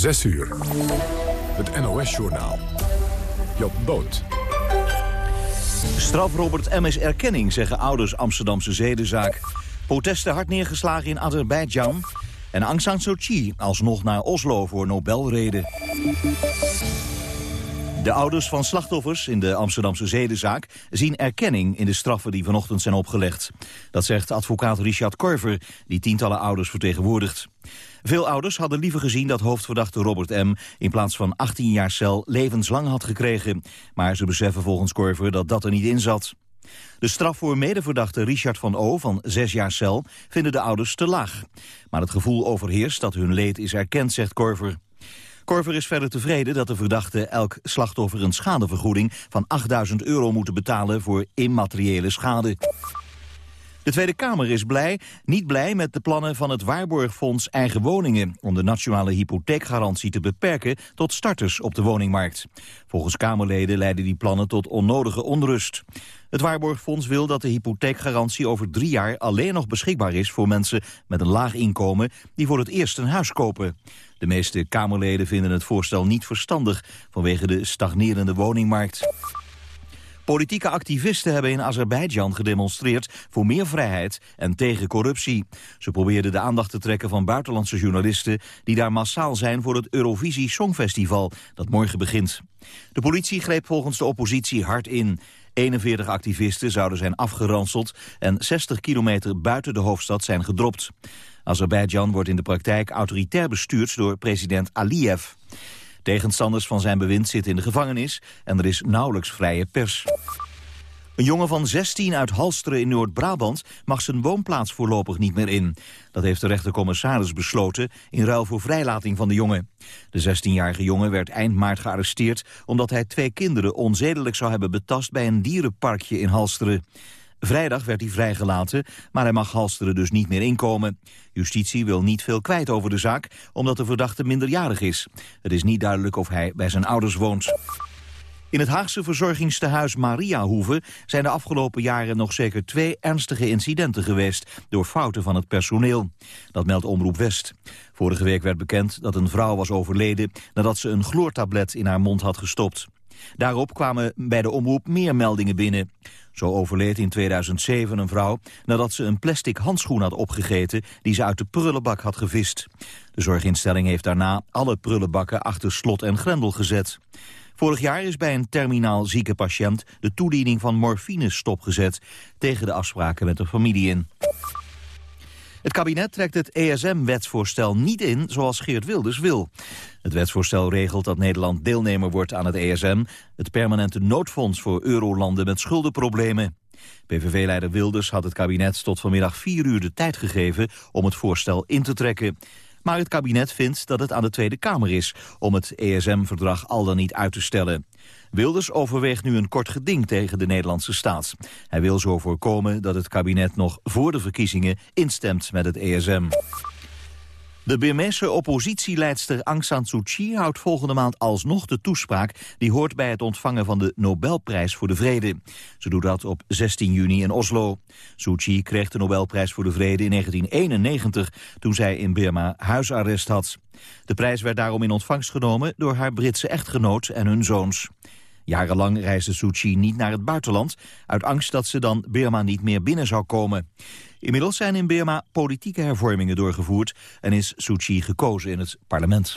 6 uur. Het NOS-journaal. Job Boot. Straf Robert M. is erkenning, zeggen ouders Amsterdamse zedenzaak. Protesten hard neergeslagen in Azerbeidzjan. En Aung San Suu Kyi alsnog naar Oslo voor Nobelreden. De ouders van slachtoffers in de Amsterdamse zedenzaak zien erkenning in de straffen die vanochtend zijn opgelegd. Dat zegt advocaat Richard Korver, die tientallen ouders vertegenwoordigt. Veel ouders hadden liever gezien dat hoofdverdachte Robert M. in plaats van 18 jaar cel levenslang had gekregen. Maar ze beseffen volgens Korver dat dat er niet in zat. De straf voor medeverdachte Richard van O. van zes jaar cel vinden de ouders te laag. Maar het gevoel overheerst dat hun leed is erkend, zegt Korver. Korver is verder tevreden dat de verdachten elk slachtoffer een schadevergoeding van 8000 euro moeten betalen voor immateriële schade. De Tweede Kamer is blij, niet blij met de plannen van het Waarborgfonds Eigen Woningen... om de nationale hypotheekgarantie te beperken tot starters op de woningmarkt. Volgens Kamerleden leiden die plannen tot onnodige onrust. Het Waarborgfonds wil dat de hypotheekgarantie over drie jaar alleen nog beschikbaar is voor mensen met een laag inkomen die voor het eerst een huis kopen. De meeste Kamerleden vinden het voorstel niet verstandig vanwege de stagnerende woningmarkt. Politieke activisten hebben in Azerbeidzjan gedemonstreerd voor meer vrijheid en tegen corruptie. Ze probeerden de aandacht te trekken van buitenlandse journalisten die daar massaal zijn voor het Eurovisie Songfestival dat morgen begint. De politie greep volgens de oppositie hard in. 41 activisten zouden zijn afgeranseld en 60 kilometer buiten de hoofdstad zijn gedropt. Azerbeidzjan wordt in de praktijk autoritair bestuurd door president Aliyev. Tegenstanders van zijn bewind zitten in de gevangenis en er is nauwelijks vrije pers. Een jongen van 16 uit Halsteren in Noord-Brabant mag zijn woonplaats voorlopig niet meer in. Dat heeft de rechtercommissaris besloten in ruil voor vrijlating van de jongen. De 16-jarige jongen werd eind maart gearresteerd omdat hij twee kinderen onzedelijk zou hebben betast bij een dierenparkje in Halsteren. Vrijdag werd hij vrijgelaten, maar hij mag Halsteren dus niet meer inkomen. Justitie wil niet veel kwijt over de zaak, omdat de verdachte minderjarig is. Het is niet duidelijk of hij bij zijn ouders woont. In het Haagse verzorgingstehuis Mariahoeve zijn de afgelopen jaren nog zeker twee ernstige incidenten geweest door fouten van het personeel. Dat meldt Omroep West. Vorige week werd bekend dat een vrouw was overleden nadat ze een chloortablet in haar mond had gestopt. Daarop kwamen bij de omroep meer meldingen binnen. Zo overleed in 2007 een vrouw nadat ze een plastic handschoen had opgegeten die ze uit de prullenbak had gevist. De zorginstelling heeft daarna alle prullenbakken achter slot en grendel gezet. Vorig jaar is bij een terminaal zieke patiënt de toediening van morfine stopgezet tegen de afspraken met de familie in. Het kabinet trekt het ESM-wetsvoorstel niet in zoals Geert Wilders wil. Het wetsvoorstel regelt dat Nederland deelnemer wordt aan het ESM... het permanente noodfonds voor eurolanden met schuldenproblemen. PVV-leider Wilders had het kabinet tot vanmiddag vier uur de tijd gegeven... om het voorstel in te trekken. Maar het kabinet vindt dat het aan de Tweede Kamer is... om het ESM-verdrag al dan niet uit te stellen. Wilders overweegt nu een kort geding tegen de Nederlandse staat. Hij wil zo voorkomen dat het kabinet nog voor de verkiezingen instemt met het ESM. De Birmeese oppositieleidster Aung San Suu Kyi houdt volgende maand alsnog de toespraak die hoort bij het ontvangen van de Nobelprijs voor de Vrede. Ze doet dat op 16 juni in Oslo. Suu Kyi kreeg de Nobelprijs voor de Vrede in 1991 toen zij in Burma huisarrest had. De prijs werd daarom in ontvangst genomen door haar Britse echtgenoot en hun zoons. Jarenlang reisde Suu niet naar het buitenland... uit angst dat ze dan Burma niet meer binnen zou komen. Inmiddels zijn in Burma politieke hervormingen doorgevoerd... en is Suu gekozen in het parlement.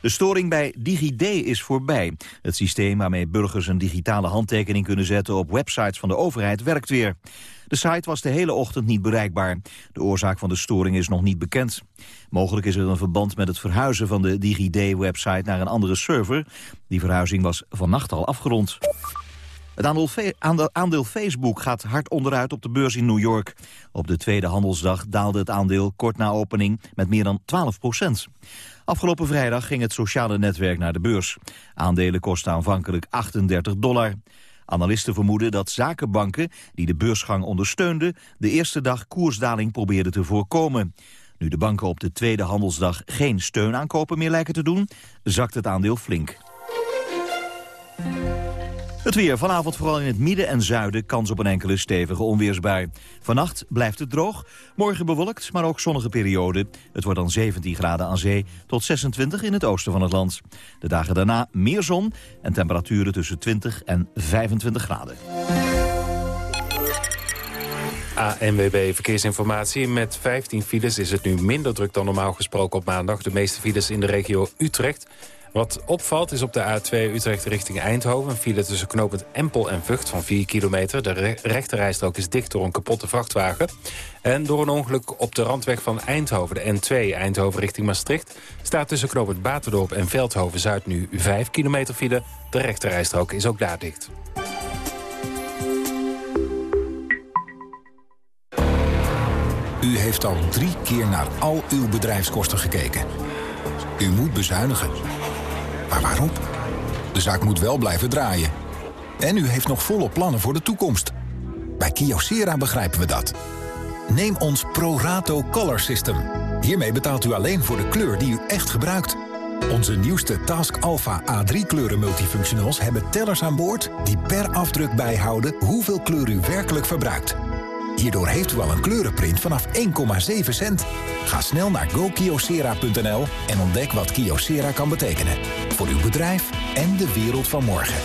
De storing bij DigiD is voorbij. Het systeem waarmee burgers een digitale handtekening kunnen zetten op websites van de overheid werkt weer. De site was de hele ochtend niet bereikbaar. De oorzaak van de storing is nog niet bekend. Mogelijk is er een verband met het verhuizen van de DigiD-website naar een andere server. Die verhuizing was vannacht al afgerond. Het aandeel, Facebook gaat hard onderuit op de beurs in New York. Op de tweede handelsdag daalde het aandeel kort na opening met meer dan 12 procent. Afgelopen vrijdag ging het sociale netwerk naar de beurs. Aandelen kosten aanvankelijk 38 dollar. Analisten vermoeden dat zakenbanken, die de beursgang ondersteunden... de eerste dag koersdaling probeerden te voorkomen. Nu de banken op de tweede handelsdag geen steunaankopen meer lijken te doen... zakt het aandeel flink. Het weer. Vanavond vooral in het midden en zuiden kans op een enkele stevige onweersbui. Vannacht blijft het droog. Morgen bewolkt, maar ook zonnige periode. Het wordt dan 17 graden aan zee tot 26 in het oosten van het land. De dagen daarna meer zon en temperaturen tussen 20 en 25 graden. ANWB Verkeersinformatie. Met 15 files is het nu minder druk dan normaal gesproken op maandag. De meeste files in de regio Utrecht. Wat opvalt is op de A2 Utrecht richting Eindhoven... een file tussen knooppunt Empel en Vught van 4 kilometer. De re rechterrijstrook is dicht door een kapotte vrachtwagen. En door een ongeluk op de randweg van Eindhoven, de N2 Eindhoven richting Maastricht... staat tussen knooppunt Baterdorp en Veldhoven-Zuid nu 5 kilometer file. De rechterrijstrook is ook daar dicht. U heeft al drie keer naar al uw bedrijfskosten gekeken. U moet bezuinigen. Maar waarom? De zaak moet wel blijven draaien. En u heeft nog volle plannen voor de toekomst. Bij Kyocera begrijpen we dat. Neem ons ProRato Color System. Hiermee betaalt u alleen voor de kleur die u echt gebruikt. Onze nieuwste Task Alpha A3 kleuren multifunctionals hebben tellers aan boord... die per afdruk bijhouden hoeveel kleur u werkelijk verbruikt. Hierdoor heeft u al een kleurenprint vanaf 1,7 cent. Ga snel naar gokiosera.nl en ontdek wat Kiosera kan betekenen. Voor uw bedrijf en de wereld van morgen.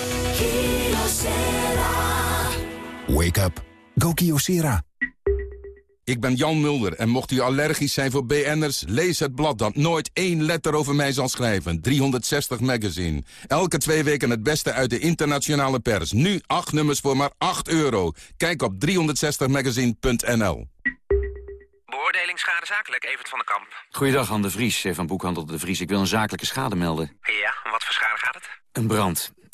Wake up. Go Kiosera. Ik ben Jan Mulder en mocht u allergisch zijn voor BN'ers... lees het blad dat nooit één letter over mij zal schrijven. 360 Magazine. Elke twee weken het beste uit de internationale pers. Nu acht nummers voor maar 8 euro. Kijk op 360magazine.nl Beoordeling schade zakelijk, Evert van den Kamp. Goeiedag, Han de Vries van Boekhandel de Vries. Ik wil een zakelijke schade melden. Ja, wat voor schade gaat het? Een brand.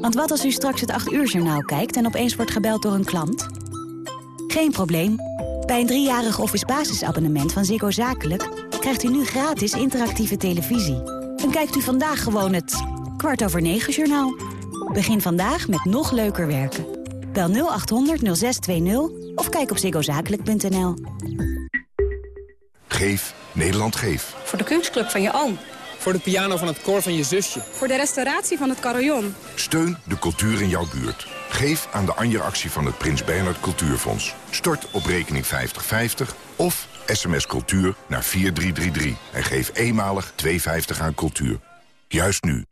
Want wat als u straks het 8 uur journaal kijkt en opeens wordt gebeld door een klant? Geen probleem. Bij een driejarig office basisabonnement van Ziggo Zakelijk... krijgt u nu gratis interactieve televisie. En kijkt u vandaag gewoon het kwart over negen journaal. Begin vandaag met nog leuker werken. Bel 0800 0620 of kijk op ziggozakelijk.nl. Geef Nederland Geef. Voor de kunstclub van je oom. Voor de piano van het koor van je zusje. Voor de restauratie van het carillon. Steun de cultuur in jouw buurt. Geef aan de Anja-actie van het Prins Bernhard Cultuurfonds. Stort op rekening 5050 of sms cultuur naar 4333. En geef eenmalig 2,50 aan cultuur. Juist nu.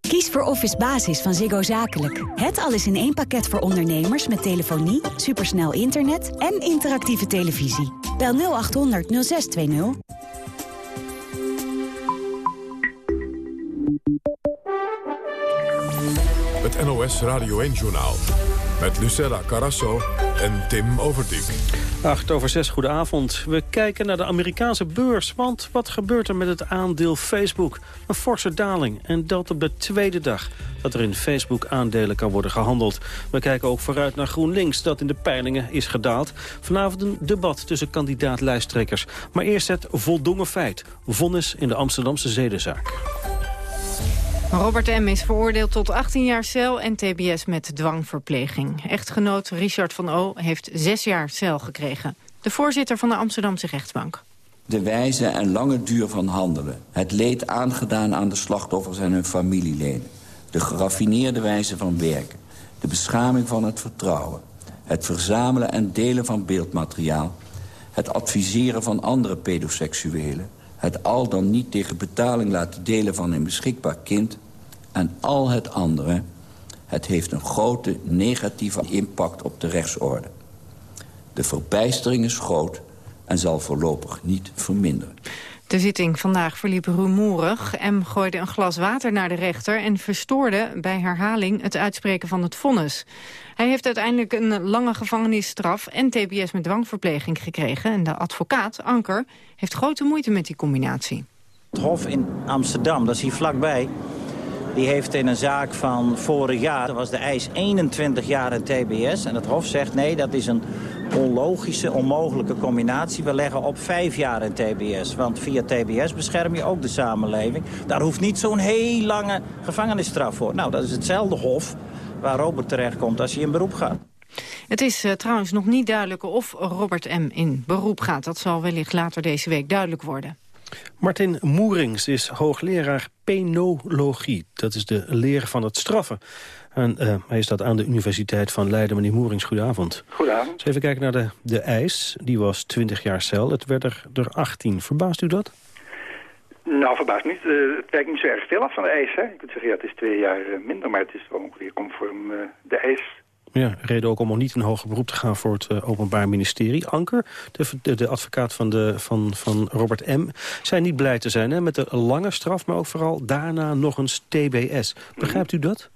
Kies voor Office Basis van Ziggo Zakelijk. Het alles in één pakket voor ondernemers met telefonie, supersnel internet en interactieve televisie. Bel 0800 0620. NOS Radio 1-journaal. Met Lucella Carasso en Tim Overdijk. 8 over 6, goedenavond. We kijken naar de Amerikaanse beurs. Want wat gebeurt er met het aandeel Facebook? Een forse daling. En dat op de tweede dag dat er in Facebook-aandelen kan worden gehandeld. We kijken ook vooruit naar GroenLinks, dat in de peilingen is gedaald. Vanavond een debat tussen kandidaat-lijsttrekkers. Maar eerst het voldongen feit. Vonnis in de Amsterdamse zedenzaak. Robert M. is veroordeeld tot 18 jaar cel en tbs met dwangverpleging. Echtgenoot Richard van O. heeft zes jaar cel gekregen. De voorzitter van de Amsterdamse rechtbank. De wijze en lange duur van handelen. Het leed aangedaan aan de slachtoffers en hun familieleden. De geraffineerde wijze van werken. De beschaming van het vertrouwen. Het verzamelen en delen van beeldmateriaal. Het adviseren van andere pedoseksuelen het al dan niet tegen betaling laten delen van een beschikbaar kind... en al het andere, het heeft een grote negatieve impact op de rechtsorde. De verbijstering is groot en zal voorlopig niet verminderen. De zitting vandaag verliep rumoerig. M gooide een glas water naar de rechter... en verstoorde bij herhaling het uitspreken van het vonnis. Hij heeft uiteindelijk een lange gevangenisstraf... en tbs met dwangverpleging gekregen. En de advocaat, Anker, heeft grote moeite met die combinatie. Het Hof in Amsterdam, dat is hier vlakbij... die heeft in een zaak van vorig jaar... was de eis 21 jaar in tbs. En het Hof zegt nee, dat is een onlogische, onmogelijke combinatie. We leggen op vijf jaar in TBS. Want via TBS bescherm je ook de samenleving. Daar hoeft niet zo'n heel lange gevangenisstraf voor. Nou, dat is hetzelfde hof waar Robert terechtkomt als hij in beroep gaat. Het is uh, trouwens nog niet duidelijk of Robert M. in beroep gaat. Dat zal wellicht later deze week duidelijk worden. Martin Moerings is hoogleraar penologie. Dat is de leer van het straffen. En, uh, hij staat aan de Universiteit van Leiden. Meneer Moerings, goedenavond. Goedenavond. Dus even kijken naar de, de eis. Die was 20 jaar cel. Het werd er, er 18. Verbaast u dat? Nou, verbaast niet. Uh, het wijkt niet zo erg veel af van de eis. Hè? Ik kunt zeggen, ja, het is twee jaar minder, maar het is wel ongeveer conform de eis ja, reden ook om niet een hoger beroep te gaan voor het uh, Openbaar Ministerie. Anker, de, de, advocaat van, de, van, van Robert M., zijn niet blij te zijn hè, met de lange straf... maar ook vooral daarna nog eens TBS. Begrijpt u dat?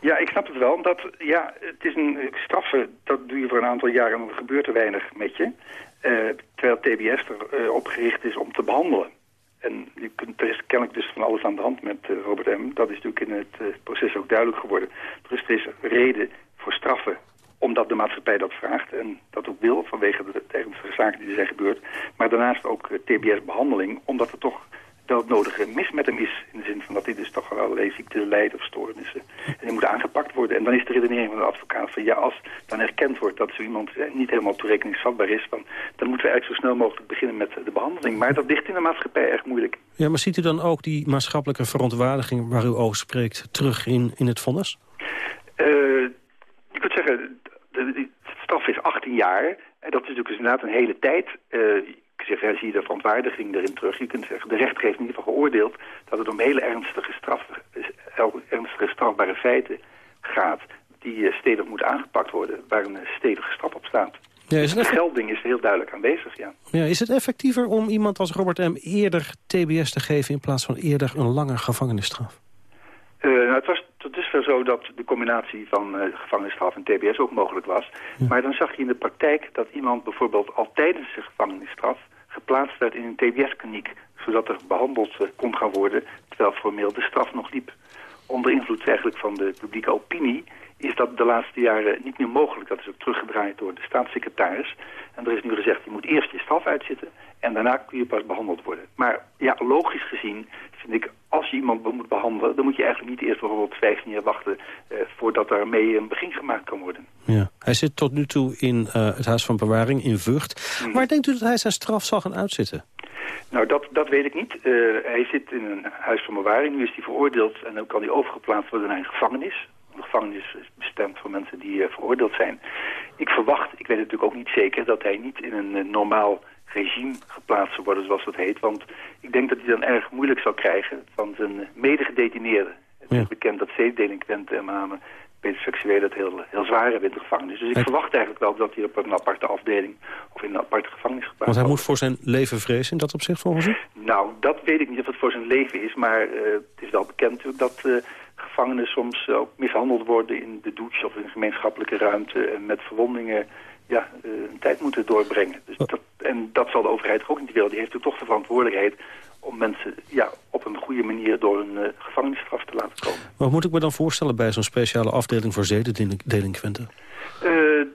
Ja, ik snap het wel. Omdat, ja, het is een straffen, dat doe je voor een aantal jaren... en dan gebeurt er weinig met je. Uh, terwijl TBS erop uh, op gericht is om te behandelen. En je kunt, er kennelijk dus van alles aan de hand met Robert M. Dat is natuurlijk in het proces ook duidelijk geworden. Dus er is reden voor straffen omdat de maatschappij dat vraagt en dat ook wil vanwege de ernstige zaken die er zijn gebeurd. Maar daarnaast ook TBS-behandeling, omdat er toch wel het nodige mis met hem is. In de zin van dat hij dus toch wel allerlei ziekten leidt of stoornissen. En die moet aangepakt worden. En dan is de redenering van de advocaat van ja, als dan erkend wordt dat zo iemand niet helemaal toerekeningsvatbaar is, dan, dan moeten we eigenlijk zo snel mogelijk beginnen met de behandeling. Maar dat ligt in de maatschappij erg moeilijk. Ja, maar ziet u dan ook die maatschappelijke verontwaardiging waar u over spreekt terug in, in het vonnis? Uh, je kunt zeggen, de, de, straf is 18 jaar. En dat is natuurlijk inderdaad een hele tijd. Uh, ik zeg, ja, zie je de verontwaardiging erin terug. Je kunt zeggen, de rechter heeft in ieder geval geoordeeld... dat het om hele ernstige, straf, ernstige strafbare feiten gaat... die uh, stevig moeten aangepakt worden, waar een stevige straf op staat. Ja, is de gelding is heel duidelijk aanwezig, ja. ja. Is het effectiever om iemand als Robert M. eerder TBS te geven... in plaats van eerder een lange gevangenisstraf? Uh, nou, het was tot dusver zo dat de combinatie van uh, gevangenisstraf en tbs ook mogelijk was. Ja. Maar dan zag je in de praktijk dat iemand bijvoorbeeld al tijdens zijn gevangenisstraf geplaatst werd in een tbs-kliniek. Zodat er behandeld uh, kon gaan worden terwijl formeel de straf nog liep. Onder invloed eigenlijk van de publieke opinie is dat de laatste jaren niet meer mogelijk. Dat is ook teruggedraaid door de staatssecretaris. En er is nu gezegd, je moet eerst je straf uitzitten en daarna kun je pas behandeld worden. Maar ja, logisch gezien vind ik, als je iemand moet behandelen... dan moet je eigenlijk niet eerst bijvoorbeeld 15 jaar wachten... Eh, voordat daarmee een begin gemaakt kan worden. Ja. Hij zit tot nu toe in uh, het Huis van Bewaring in Vught. Hmm. Waar denkt u dat hij zijn straf zal gaan uitzitten? Nou, dat, dat weet ik niet. Uh, hij zit in een huis van bewaring. Nu is hij veroordeeld en dan kan hij overgeplaatst worden naar een gevangenis. De gevangenis is bestemd voor mensen die uh, veroordeeld zijn. Ik verwacht, ik weet natuurlijk ook niet zeker... dat hij niet in een normaal regime geplaatst zou worden, zoals dat heet. Want ik denk dat hij dan erg moeilijk zal krijgen van zijn medegedetineerden. Het is bekend dat zeedelinquenten en met name pedoseksuelen het heel, heel zwaar hebben in de gevangenis. Dus ik verwacht eigenlijk wel dat hij op een aparte afdeling of in een aparte gevangenis geplaatst Want hij moet voor zijn leven vrezen in dat opzicht volgens u? Nou, dat weet ik niet of het voor zijn leven is, maar uh, het is wel bekend natuurlijk dat... Uh, gevangenen soms ook mishandeld worden in de douche of in een gemeenschappelijke ruimte en met verwondingen ja, uh, een tijd moeten doorbrengen. Dus dat, en dat zal de overheid ook niet willen. Die heeft natuurlijk toch de verantwoordelijkheid om mensen ja, op een goede manier door een uh, gevangenisstraf te laten komen. Wat moet ik me dan voorstellen bij zo'n speciale afdeling voor zedendelinquenten? Uh,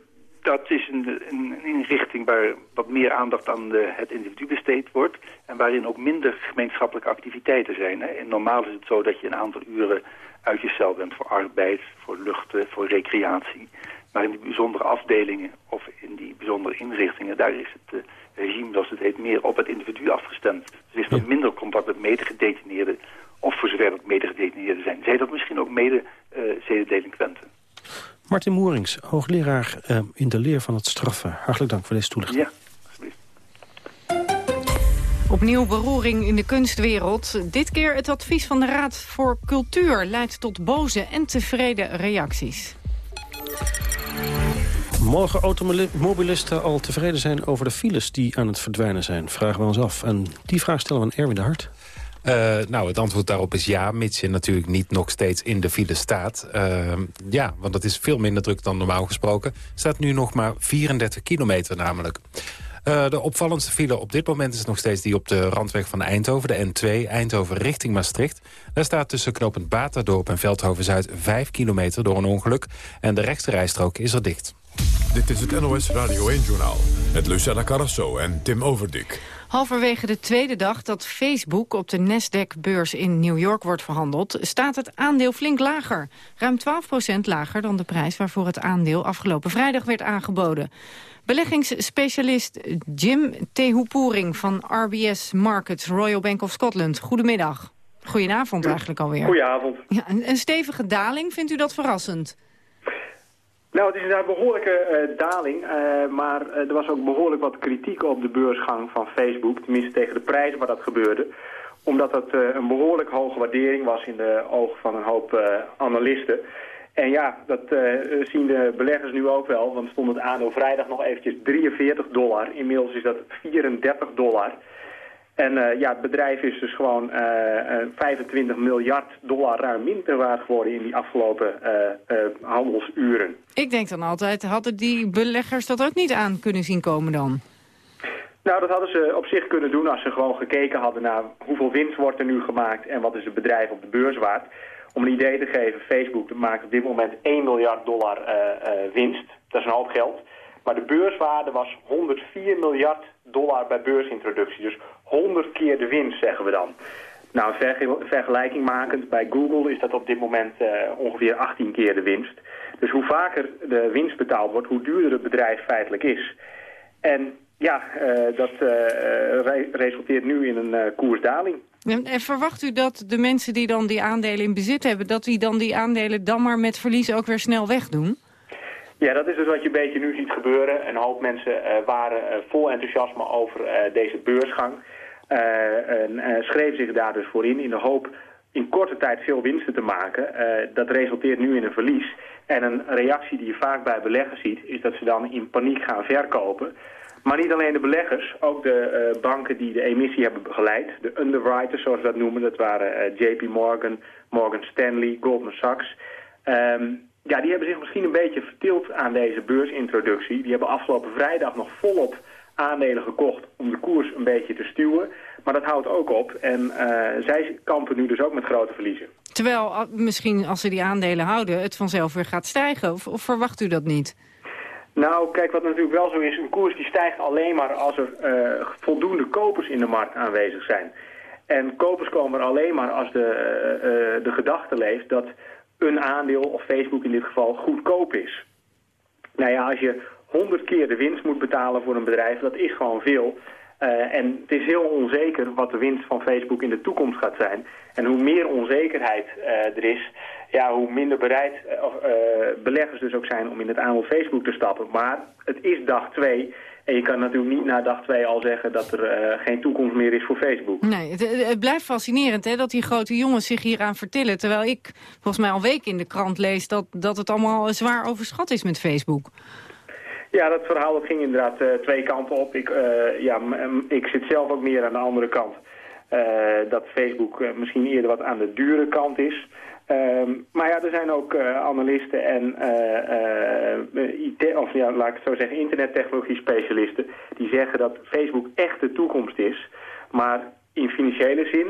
dat is een, een, inrichting waar wat meer aandacht aan de, het individu besteed wordt... en waarin ook minder gemeenschappelijke activiteiten zijn. Hè. En normaal is het zo dat je een aantal uren uit je cel bent voor arbeid, voor luchten, voor recreatie... Maar in die bijzondere afdelingen of in die bijzondere inrichtingen... daar is het uh, regime, zoals het heet, meer op het individu afgestemd. Dus is er ja. minder contact met medegedetineerden... of voor zover dat medegedetineerden zijn. Zij dat misschien ook mede-zedendelinquenten. Uh, Martin Moerings, hoogleraar uh, in de leer van het straffen. Hartelijk dank voor deze toelichting. Ja, alsjeblieft. Opnieuw beroering in de kunstwereld. Dit keer het advies van de Raad voor Cultuur leidt tot boze en tevreden reacties. Mogen automobilisten al tevreden zijn over de files die aan het verdwijnen zijn? Vragen we ons af. En die vraag stellen we aan Erwin de Hart. Uh, nou, het antwoord daarop is ja, mits je natuurlijk niet nog steeds in de file staat. Uh, ja, want dat is veel minder druk dan normaal gesproken. staat nu nog maar 34 kilometer namelijk. Uh, de opvallendste file op dit moment is nog steeds die op de randweg van Eindhoven, de N2, Eindhoven richting Maastricht. Daar staat tussen knooppunt Baterdorp en Veldhoven-Zuid 5 kilometer door een ongeluk. En de rechte rijstrook is er dicht. Dit is het NOS Radio 1-journaal met Lucella Carrasso en Tim Overdik. Halverwege de tweede dag dat Facebook op de Nasdaq-beurs in New York wordt verhandeld... staat het aandeel flink lager. Ruim 12% lager dan de prijs waarvoor het aandeel afgelopen vrijdag werd aangeboden. Beleggingsspecialist Jim Tehupoering van RBS Markets Royal Bank of Scotland. Goedemiddag. Goedenavond eigenlijk alweer. Goedenavond. Ja, een, een stevige daling, vindt u dat verrassend? Nou, het is een behoorlijke uh, daling, uh, maar uh, er was ook behoorlijk wat kritiek op de beursgang van Facebook, tenminste tegen de prijzen waar dat gebeurde, omdat dat een behoorlijk hoge waardering was in de ogen van een hoop analisten. En ja, dat zien de beleggers nu ook wel, want stond het aandeel vrijdag nog eventjes 43 dollar, inmiddels is dat 34 dollar. En uh, ja, het bedrijf is dus gewoon uh, 25 miljard dollar ruim minder waard geworden in die afgelopen uh, handelsuren. Ik denk dan altijd, hadden die beleggers dat ook niet aan kunnen zien komen dan? Nou, dat hadden ze op zich kunnen doen als ze gewoon gekeken hadden naar hoeveel winst wordt er nu gemaakt en wat is het bedrijf op de beurs waard. Om een idee te geven, Facebook maakt op dit moment 1 miljard dollar winst. Dat is een hoop geld. Maar de beurswaarde was 104 miljard dollar bij beursintroductie. Dus 100 keer de winst, zeggen we dan. Nou, vergelijking makend, bij Google is dat op dit moment uh, ongeveer 18 keer de winst. Dus hoe vaker de winst betaald wordt, hoe duurder het bedrijf feitelijk is. En ja, uh, dat uh, re resulteert nu in een koersdaling. En verwacht u dat de mensen die dan die aandelen in bezit hebben... dat die dan die aandelen dan maar met verlies ook weer snel wegdoen? Ja, dat is dus wat je een beetje nu ziet gebeuren. Een hoop mensen waren vol enthousiasme over deze beursgang. En schreven zich daar dus voor in, in de hoop in korte tijd veel winsten te maken. dat resulteert nu in een verlies. En een reactie die je vaak bij beleggers ziet, is dat ze dan in paniek gaan verkopen. Maar niet alleen de beleggers, ook de banken die de emissie hebben begeleid. De underwriters, zoals we dat noemen, dat waren JP Morgan, Morgan Stanley, Goldman Sachs... Um, ja, die hebben zich misschien een beetje vertild aan deze beursintroductie. Die hebben afgelopen vrijdag nog volop aandelen gekocht om de koers een beetje te stuwen. Maar dat houdt ook op en uh, zij kampen nu dus ook met grote verliezen. Terwijl misschien als ze die aandelen houden het vanzelf weer gaat stijgen. Of, of verwacht u dat niet? Nou, kijk, wat natuurlijk wel zo is, een koers die stijgt alleen maar als er uh, voldoende kopers in de markt aanwezig zijn. En kopers komen er alleen maar als de, uh, de gedachte leeft dat een aandeel, of Facebook in dit geval, goedkoop is. Nou ja, als je 100 keer de winst moet betalen voor een bedrijf, dat is gewoon veel. Uh, en het is heel onzeker wat de winst van Facebook in de toekomst gaat zijn. En hoe meer onzekerheid uh, er is, ja, hoe minder bereid uh, beleggers dus ook zijn om in het aandeel Facebook te stappen. Maar het is dag 2 en je kan natuurlijk niet na dag twee al zeggen dat er geen toekomst meer is voor Facebook. Nee, het, blijft fascinerend hè, dat die grote jongens zich hieraan vertillen. Terwijl ik volgens mij al week in de krant lees dat, dat het allemaal zwaar overschat is met Facebook. Ja, dat verhaal ging inderdaad uh, twee kanten op. Ik, uh, ja, ik zit zelf ook meer aan de andere kant. dat Facebook misschien eerder wat aan de dure kant is. Um, maar ja, er zijn ook analisten en IT, of ja, laat ik het zo zeggen, internettechnologie specialisten die zeggen dat Facebook echt de toekomst is. Maar in financiële zin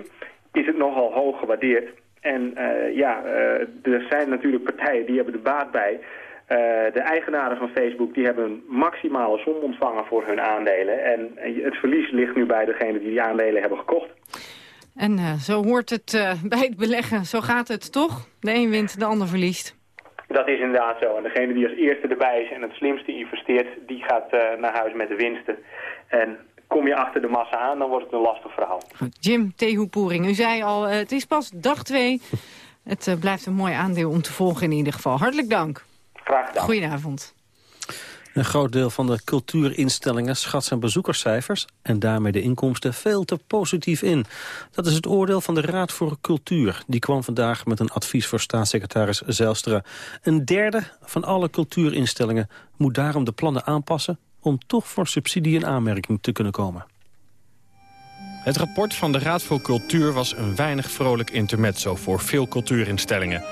is het nogal hoog gewaardeerd. En ja, er zijn natuurlijk partijen die hebben de baat bij. De eigenaren van Facebook die hebben een maximale som ontvangen voor hun aandelen. En het verlies ligt nu bij degenen die die aandelen hebben gekocht. En uh, zo hoort het uh, bij het beleggen. Zo gaat het toch? De een wint, de ander verliest. Dat is inderdaad zo. En degene die als eerste erbij is en het slimste investeert... die gaat naar huis met de winsten. En kom je achter de massa aan, dan wordt het een lastig verhaal. Goed, Jim Tehoepoering, u zei al, het is pas dag twee. Het blijft een mooi aandeel om te volgen in ieder geval. Hartelijk dank. Graag gedaan. Goedenavond. Een groot deel van de cultuurinstellingen schat zijn bezoekerscijfers... en daarmee de inkomsten veel te positief in. Dat is het oordeel van de Raad voor Cultuur. Die kwam vandaag met een advies voor staatssecretaris Zijlstra. Een derde van alle cultuurinstellingen moet daarom de plannen aanpassen... om toch voor subsidie in aanmerking te kunnen komen. Het rapport van de Raad voor Cultuur was een weinig vrolijk intermezzo... voor veel cultuurinstellingen...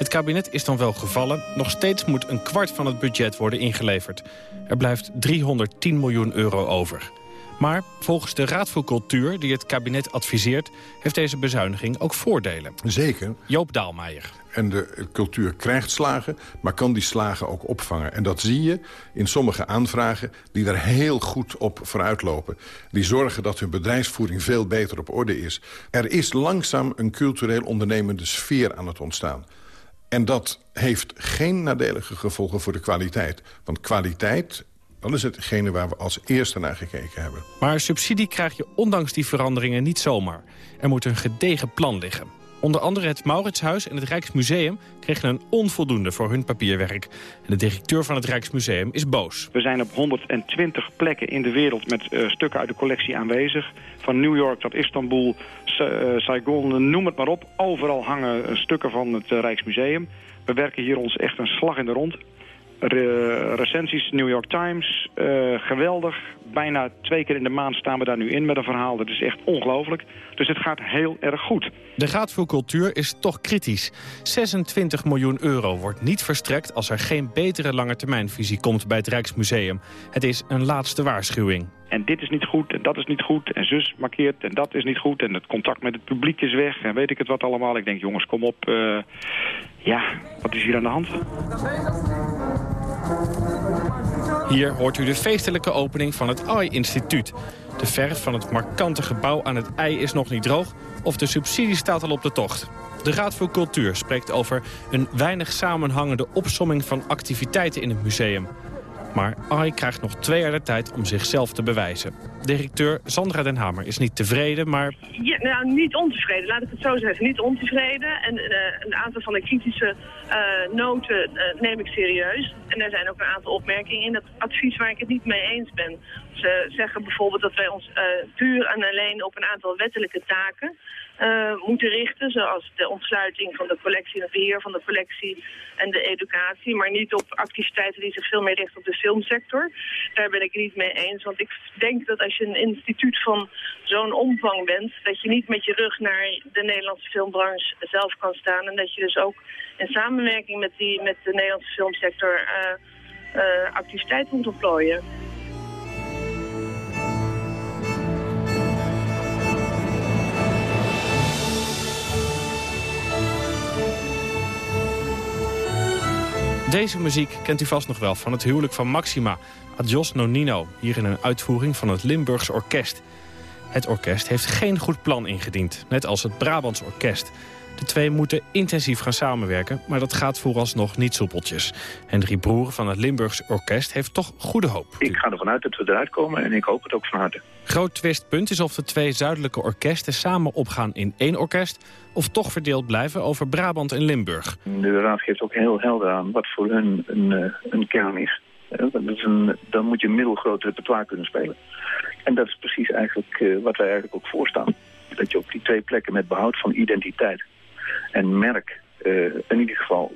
Het kabinet is dan wel gevallen. Nog steeds moet een kwart van het budget worden ingeleverd. Er blijft 310 miljoen euro over. Maar volgens de Raad voor Cultuur, die het kabinet adviseert... heeft deze bezuiniging ook voordelen. Zeker. Joop Daalmeijer. En de cultuur krijgt slagen, maar kan die slagen ook opvangen. En dat zie je in sommige aanvragen die er heel goed op vooruitlopen. Die zorgen dat hun bedrijfsvoering veel beter op orde is. Er is langzaam een cultureel ondernemende sfeer aan het ontstaan. En dat heeft geen nadelige gevolgen voor de kwaliteit. Want kwaliteit dan is hetgene waar we als eerste naar gekeken hebben. Maar subsidie krijg je ondanks die veranderingen niet zomaar. Er moet een gedegen plan liggen. Onder andere het Mauritshuis en het Rijksmuseum kregen een onvoldoende voor hun papierwerk. En de directeur van het Rijksmuseum is boos. We zijn op 120 plekken in de wereld met uh, stukken uit de collectie aanwezig. Van New York tot Istanbul, uh, Saigon, noem het maar op. Overal hangen uh, stukken van het Rijksmuseum. We werken hier ons echt een slag in de rond. Re recensies, New York Times, uh, geweldig. Bijna twee keer in de maand staan we daar nu in met een verhaal. Dat is echt ongelooflijk. Dus het gaat heel erg goed. De Raad voor Cultuur is toch kritisch. 26 miljoen euro wordt niet verstrekt als er geen betere langetermijnvisie komt bij het Rijksmuseum. Het is een laatste waarschuwing. En dit is niet goed, en dat is niet goed, en zus markeert, en dat is niet goed. En het contact met het publiek is weg, en weet ik het wat allemaal. Ik denk, jongens, kom op. Uh, ja, wat is hier aan de hand? Hier hoort u de feestelijke opening van het AI-instituut. De verf van het markante gebouw aan het ei is nog niet droog... of de subsidie staat al op de tocht. De Raad voor Cultuur spreekt over een weinig samenhangende opsomming van activiteiten in het museum. Maar AI krijgt nog twee jaar de tijd om zichzelf te bewijzen. Directeur Sandra Den Hamer is niet tevreden, maar... Ja, nou, niet ontevreden, laat ik het zo zeggen. Niet ontevreden. En uh, een aantal van de kritische uh, noten uh, neem ik serieus. En er zijn ook een aantal opmerkingen in dat advies waar ik het niet mee eens ben. Ze zeggen bijvoorbeeld dat wij ons puur en alleen op een aantal wettelijke taken... Uh, moeten richten, zoals de ontsluiting van de collectie het beheer van de collectie en de educatie, maar niet op activiteiten die zich veel meer richten op de filmsector. Daar ben ik niet mee eens, want ik denk dat als je een instituut van zo'n omvang bent, dat je niet met je rug naar de Nederlandse filmbranche zelf kan staan en dat je dus ook in samenwerking met, die, met de Nederlandse filmsector uh, activiteiten moet ontplooien. Deze muziek kent u vast nog wel van het huwelijk van Maxima, Adios Nonino, hier in een uitvoering van het Limburgs Orkest. Het orkest heeft geen goed plan ingediend, net als het Brabants Orkest. De twee moeten intensief gaan samenwerken, maar dat gaat vooralsnog niet soepeltjes. Henry Broer van het Limburgs Orkest heeft toch goede hoop. Ik ga ervan uit dat we eruit komen en ik hoop het ook van harte. Groot twistpunt is of de twee zuidelijke orkesten samen opgaan in één orkest... of toch verdeeld blijven over Brabant en Limburg. De raad geeft ook heel helder aan wat voor hun een, een, een kern is. Dat is een, dan moet je een middelgroot repertoire kunnen spelen. En dat is precies eigenlijk uh, wat wij eigenlijk ook voorstaan. Dat je op die twee plekken met behoud van identiteit en merk uh, in ieder geval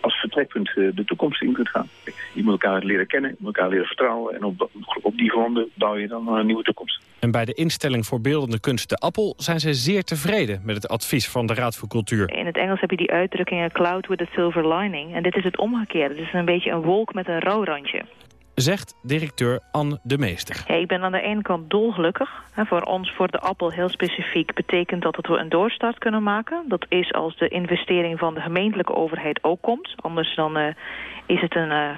als vertrekpunt uh, de toekomst in kunt gaan. Je moet elkaar leren kennen, je moet elkaar leren vertrouwen... en op, op die gronden bouw je dan een nieuwe toekomst. En bij de instelling voor beeldende kunst De Appel... zijn ze zeer tevreden met het advies van de Raad voor Cultuur. In het Engels heb je die uitdrukking... a cloud with a silver lining. En dit is het omgekeerde. Het is een beetje een wolk met een rouwrandje zegt directeur Anne de Meester. Ja, ik ben aan de ene kant dolgelukkig. Voor ons, voor de appel heel specifiek, betekent dat we een doorstart kunnen maken. Dat is als de investering van de gemeentelijke overheid ook komt. Anders dan uh, is het een... Uh,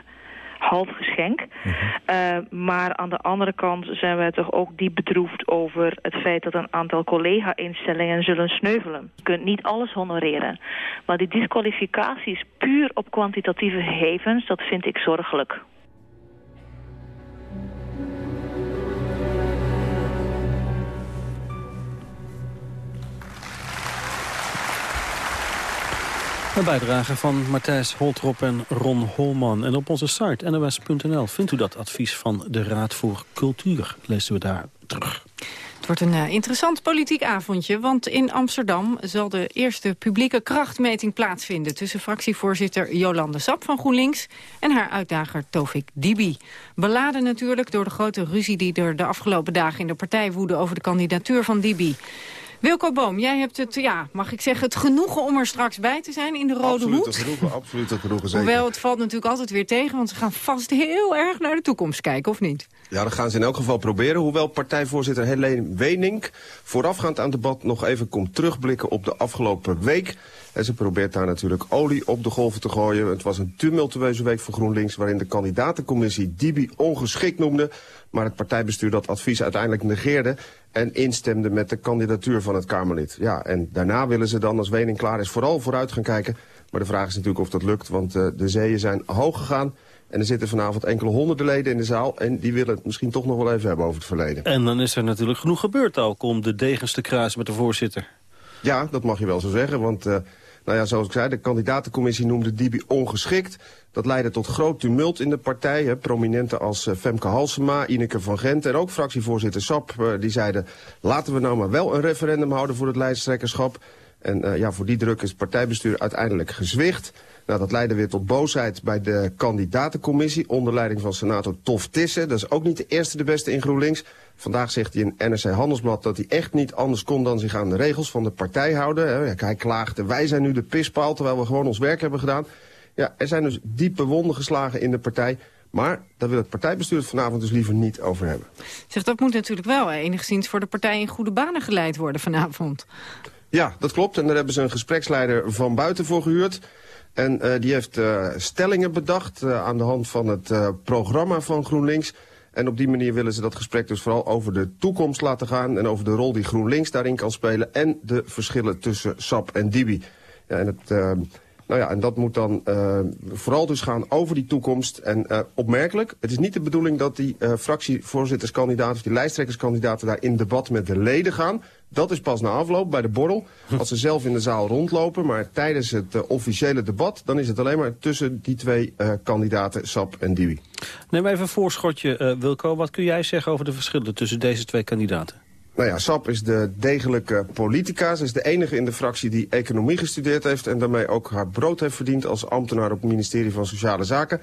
half geschenk. -hmm. uh, maar aan de andere kant zijn wij toch ook diep bedroefd over het feit dat een aantal collega-instellingen zullen sneuvelen. Je kunt niet alles honoreren. Maar die disqualificaties puur op kwantitatieve gegevens, dat vind ik zorgelijk. Een bijdrage van Matthijs Holtrop en Ron Holman. En op onze site nos.nl vindt u dat advies van de Raad voor Cultuur. Lezen we daar terug. Het wordt een uh, interessant politiek avondje, want in Amsterdam zal de eerste publieke krachtmeting plaatsvinden tussen fractievoorzitter Jolande Sap van GroenLinks en haar uitdager Tovik Dibi. Beladen natuurlijk door de grote ruzie die er de afgelopen dagen in de partij woedde over de kandidatuur van Dibi. Wilco Boom, jij hebt het, ja, mag ik zeggen, het genoegen om er straks bij te zijn in de Rode absoluut Hoed. Het genoegen, absoluut het genoegen, zeker. Hoewel het valt natuurlijk altijd weer tegen, want ze gaan vast heel erg naar de toekomst kijken, of niet? Ja, dat gaan ze in elk geval proberen. Hoewel partijvoorzitter Helene Wenink voorafgaand aan het debat nog even komt terugblikken op de afgelopen week. En ze probeert daar natuurlijk olie op de golven te gooien. Het was een tumultueuze week voor GroenLinks... waarin de kandidatencommissie Dibi ongeschikt noemde... maar het partijbestuur dat advies uiteindelijk negeerde... en instemde met de kandidatuur van het Kamerlid. Ja, en daarna willen ze dan, als Wening klaar is, vooral vooruit gaan kijken. Maar de vraag is natuurlijk of dat lukt, want uh, de zeeën zijn hoog gegaan... En er zitten vanavond enkele honderden leden in de zaal... en die willen het misschien toch nog wel even hebben over het verleden. En dan is er natuurlijk genoeg gebeurd ook om de degens te kruisen met de voorzitter. Ja, dat mag je wel zo zeggen, want... Uh, nou ja, zoals ik zei, de kandidatencommissie noemde Dibi ongeschikt. Dat leidde tot groot tumult in de partij. Prominenten als uh, Femke Halsema, Ineke van Gent en ook fractievoorzitter Sap... Uh, die zeiden, laten we nou maar wel een referendum houden voor het lijsttrekkerschap. En uh, ja, voor die druk is het partijbestuur uiteindelijk gezwicht. Nou, dat leidde weer tot boosheid bij de kandidatencommissie... onder leiding van senator Tof Tissen. Dat is ook niet de eerste de beste in GroenLinks. Vandaag zegt hij in NRC Handelsblad dat hij echt niet anders kon... dan zich aan de regels van de partij houden. Hij klaagde, wij zijn nu de pispaal... terwijl we gewoon ons werk hebben gedaan. Ja, er zijn dus diepe wonden geslagen in de partij... Maar daar wil het partijbestuur het vanavond dus liever niet over hebben. Zeg, dat moet natuurlijk wel enigszins voor de partij in goede banen geleid worden vanavond. Ja, dat klopt. En daar hebben ze een gespreksleider van buiten voor gehuurd. En uh, die heeft uh, stellingen bedacht uh, aan de hand van het programma van GroenLinks. En op die manier willen ze dat gesprek dus vooral over de toekomst laten gaan... en over de rol die GroenLinks daarin kan spelen... en de verschillen tussen SAP en Dibi. Ja, en, het, nou ja, en dat moet dan vooral dus gaan over die toekomst. En opmerkelijk, het is niet de bedoeling dat die fractievoorzitterskandidaten... of die lijsttrekkerskandidaten daar in debat met de leden gaan... Dat is pas na afloop bij de borrel, als ze zelf in de zaal rondlopen. Maar tijdens het officiële debat, dan is het alleen maar tussen die twee kandidaten, Sap en Diwi. Neem even een voorschotje, Wilco. Wat kun jij zeggen over de verschillen tussen deze twee kandidaten? Nou ja, Sap is de degelijke politica. Ze is de enige in de fractie die economie gestudeerd heeft... en daarmee ook haar brood heeft verdiend als ambtenaar op het ministerie van Sociale Zaken.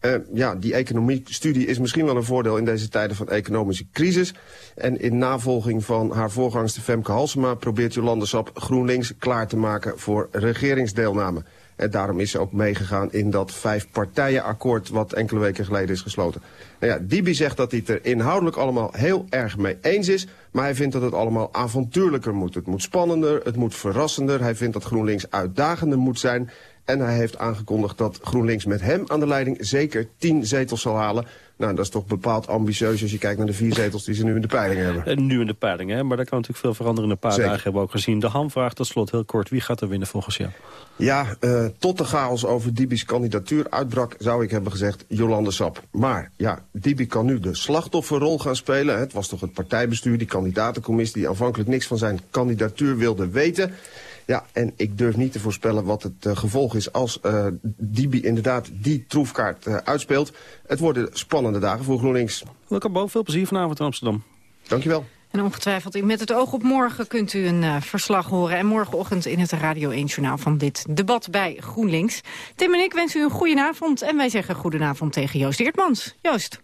Uh, ja, die economiestudie is misschien wel een voordeel in deze tijden van economische crisis. En in navolging van haar voorgangster Femke Halsema probeert Jolande Sap GroenLinks klaar te maken voor regeringsdeelname. En daarom is ze ook meegegaan in dat vijf-partijenakkoord wat enkele weken geleden is gesloten. Nou ja, Dibi zegt dat hij het er inhoudelijk allemaal heel erg mee eens is. Maar hij vindt dat het allemaal avontuurlijker moet. Het moet spannender, het moet verrassender. Hij vindt dat GroenLinks uitdagender moet zijn. En hij heeft aangekondigd dat GroenLinks met hem aan de leiding zeker tien zetels zal halen. Nou, dat is toch bepaald ambitieus als je kijkt naar de vier zetels die ze nu in de peiling hebben. En nu in de peiling, hè? maar daar kan natuurlijk veel veranderen in een paar Zeker. dagen. Hebben we ook gezien. De hamvraag tot slot, heel kort. Wie gaat er winnen volgens jou? Ja, uh, tot de chaos over Dibi's kandidatuur uitbrak, zou ik hebben gezegd Jolande Sap. Maar ja, Dibi kan nu de slachtofferrol gaan spelen. Het was toch het partijbestuur, die kandidatencommissie... die aanvankelijk niks van zijn kandidatuur wilde weten... Ja, en ik durf niet te voorspellen wat het uh, gevolg is als uh, Dibi inderdaad die troefkaart uh, uitspeelt. Het worden spannende dagen voor GroenLinks. Welke boven, veel plezier vanavond in Amsterdam. Dankjewel. En ongetwijfeld met het oog op morgen kunt u een uh, verslag horen. En morgenochtend in het Radio 1-journaal van dit debat bij GroenLinks. Tim en ik wensen u een goede avond. En wij zeggen goedenavond tegen Joost Eertmans. Joost.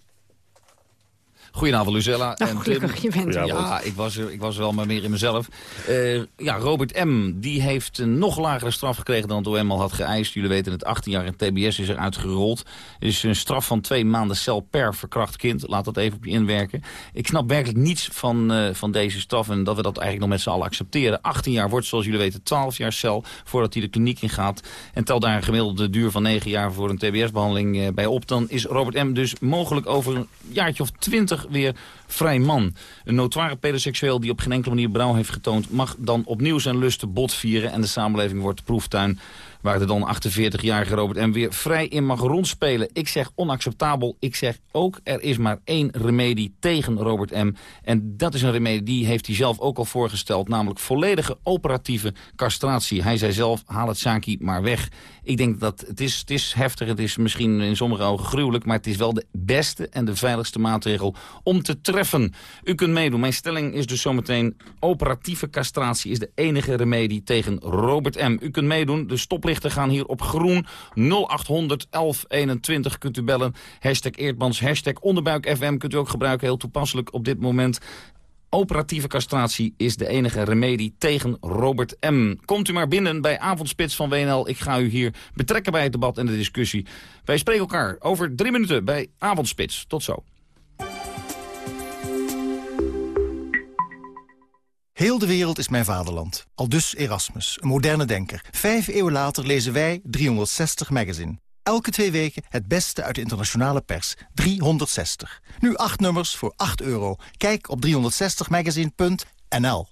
Goedenavond, Lucella. Nou, en gelukkig, Tim. je bent er. Ja, ik was, er, ik was wel maar meer in mezelf. Uh, ja, Robert M. die heeft een nog lagere straf gekregen dan het OM al had geëist. Jullie weten het, 18 jaar in TBS is er uitgerold. Is een straf van twee maanden cel per verkracht kind. Laat dat even op je inwerken. Ik snap werkelijk niets van, uh, van deze straf en dat we dat eigenlijk nog met z'n allen accepteren. 18 jaar wordt, zoals jullie weten, 12 jaar cel voordat hij de kliniek in gaat. En tel daar een gemiddelde duur van 9 jaar voor een TBS-behandeling uh, bij op. Dan is Robert M. dus mogelijk over een jaartje of 20 weer vrij man. Een notoire pedoseksueel die op geen enkele manier brouw heeft getoond... mag dan opnieuw zijn lusten bot vieren en de samenleving wordt de proeftuin... waar de dan 48-jarige Robert M. weer vrij in mag rondspelen. Ik zeg onacceptabel. Ik zeg ook, er is maar één remedie tegen Robert M. En dat is een remedie, die heeft hij zelf ook al voorgesteld... namelijk volledige operatieve castratie. Hij zei zelf, haal het Saki maar weg. Ik denk dat het is, het is heftig, het is misschien in sommige ogen gruwelijk... maar het is wel de beste en de veiligste maatregel om te U kunt meedoen. Mijn stelling is dus zometeen... operatieve castratie is de enige remedie tegen Robert M. U kunt meedoen. De stoplichten gaan hier op groen. 0800 1121 kunt u bellen. Hashtag Eerdmans, hashtag Onderbuik FM kunt u ook gebruiken. Heel toepasselijk op dit moment. Operatieve castratie is de enige remedie tegen Robert M. Komt u maar binnen bij Avondspits van WNL. Ik ga u hier betrekken bij het debat en de discussie. Wij spreken elkaar over drie minuten bij Avondspits. Tot zo. Heel de wereld is mijn vaderland. Aldus Erasmus, een moderne denker. Vijf eeuwen later lezen wij 360 Magazine. Elke twee weken het beste uit de internationale pers. 360. Nu acht nummers voor 8 euro. Kijk op 360magazine.nl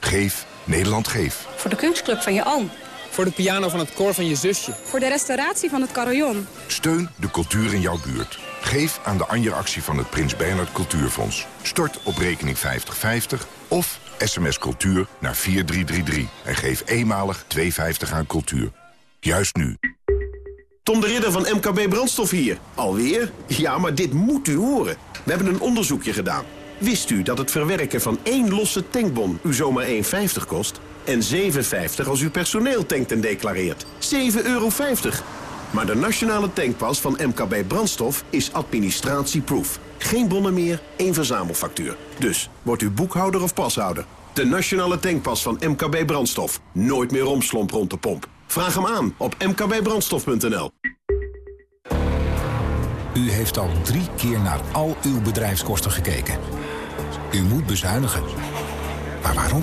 Geef Nederland Geef. Voor de kunstclub van je oom. Voor de piano van het koor van je zusje. Voor de restauratie van het carillon. Steun de cultuur in jouw buurt. Geef aan de Anja-actie van het Prins Bernhard Cultuurfonds. Stort op rekening 5050 of sms cultuur naar 4333. En geef eenmalig 2,50 aan cultuur. Juist nu. Tom de Ridder van MKB Brandstof hier. Alweer? Ja, maar dit moet u horen. We hebben een onderzoekje gedaan. Wist u dat het verwerken van één losse tankbon u zomaar 1,50 kost? En 7,50 als u personeel tankt en declareert. 7,50 euro. Maar de nationale tankpas van MKB Brandstof is administratieproof. Geen bonnen meer, één verzamelfactuur. Dus, wordt u boekhouder of pashouder? De nationale tankpas van MKB Brandstof. Nooit meer romslomp rond de pomp. Vraag hem aan op mkbbrandstof.nl. U heeft al drie keer naar al uw bedrijfskosten gekeken. U moet bezuinigen. Maar waarom?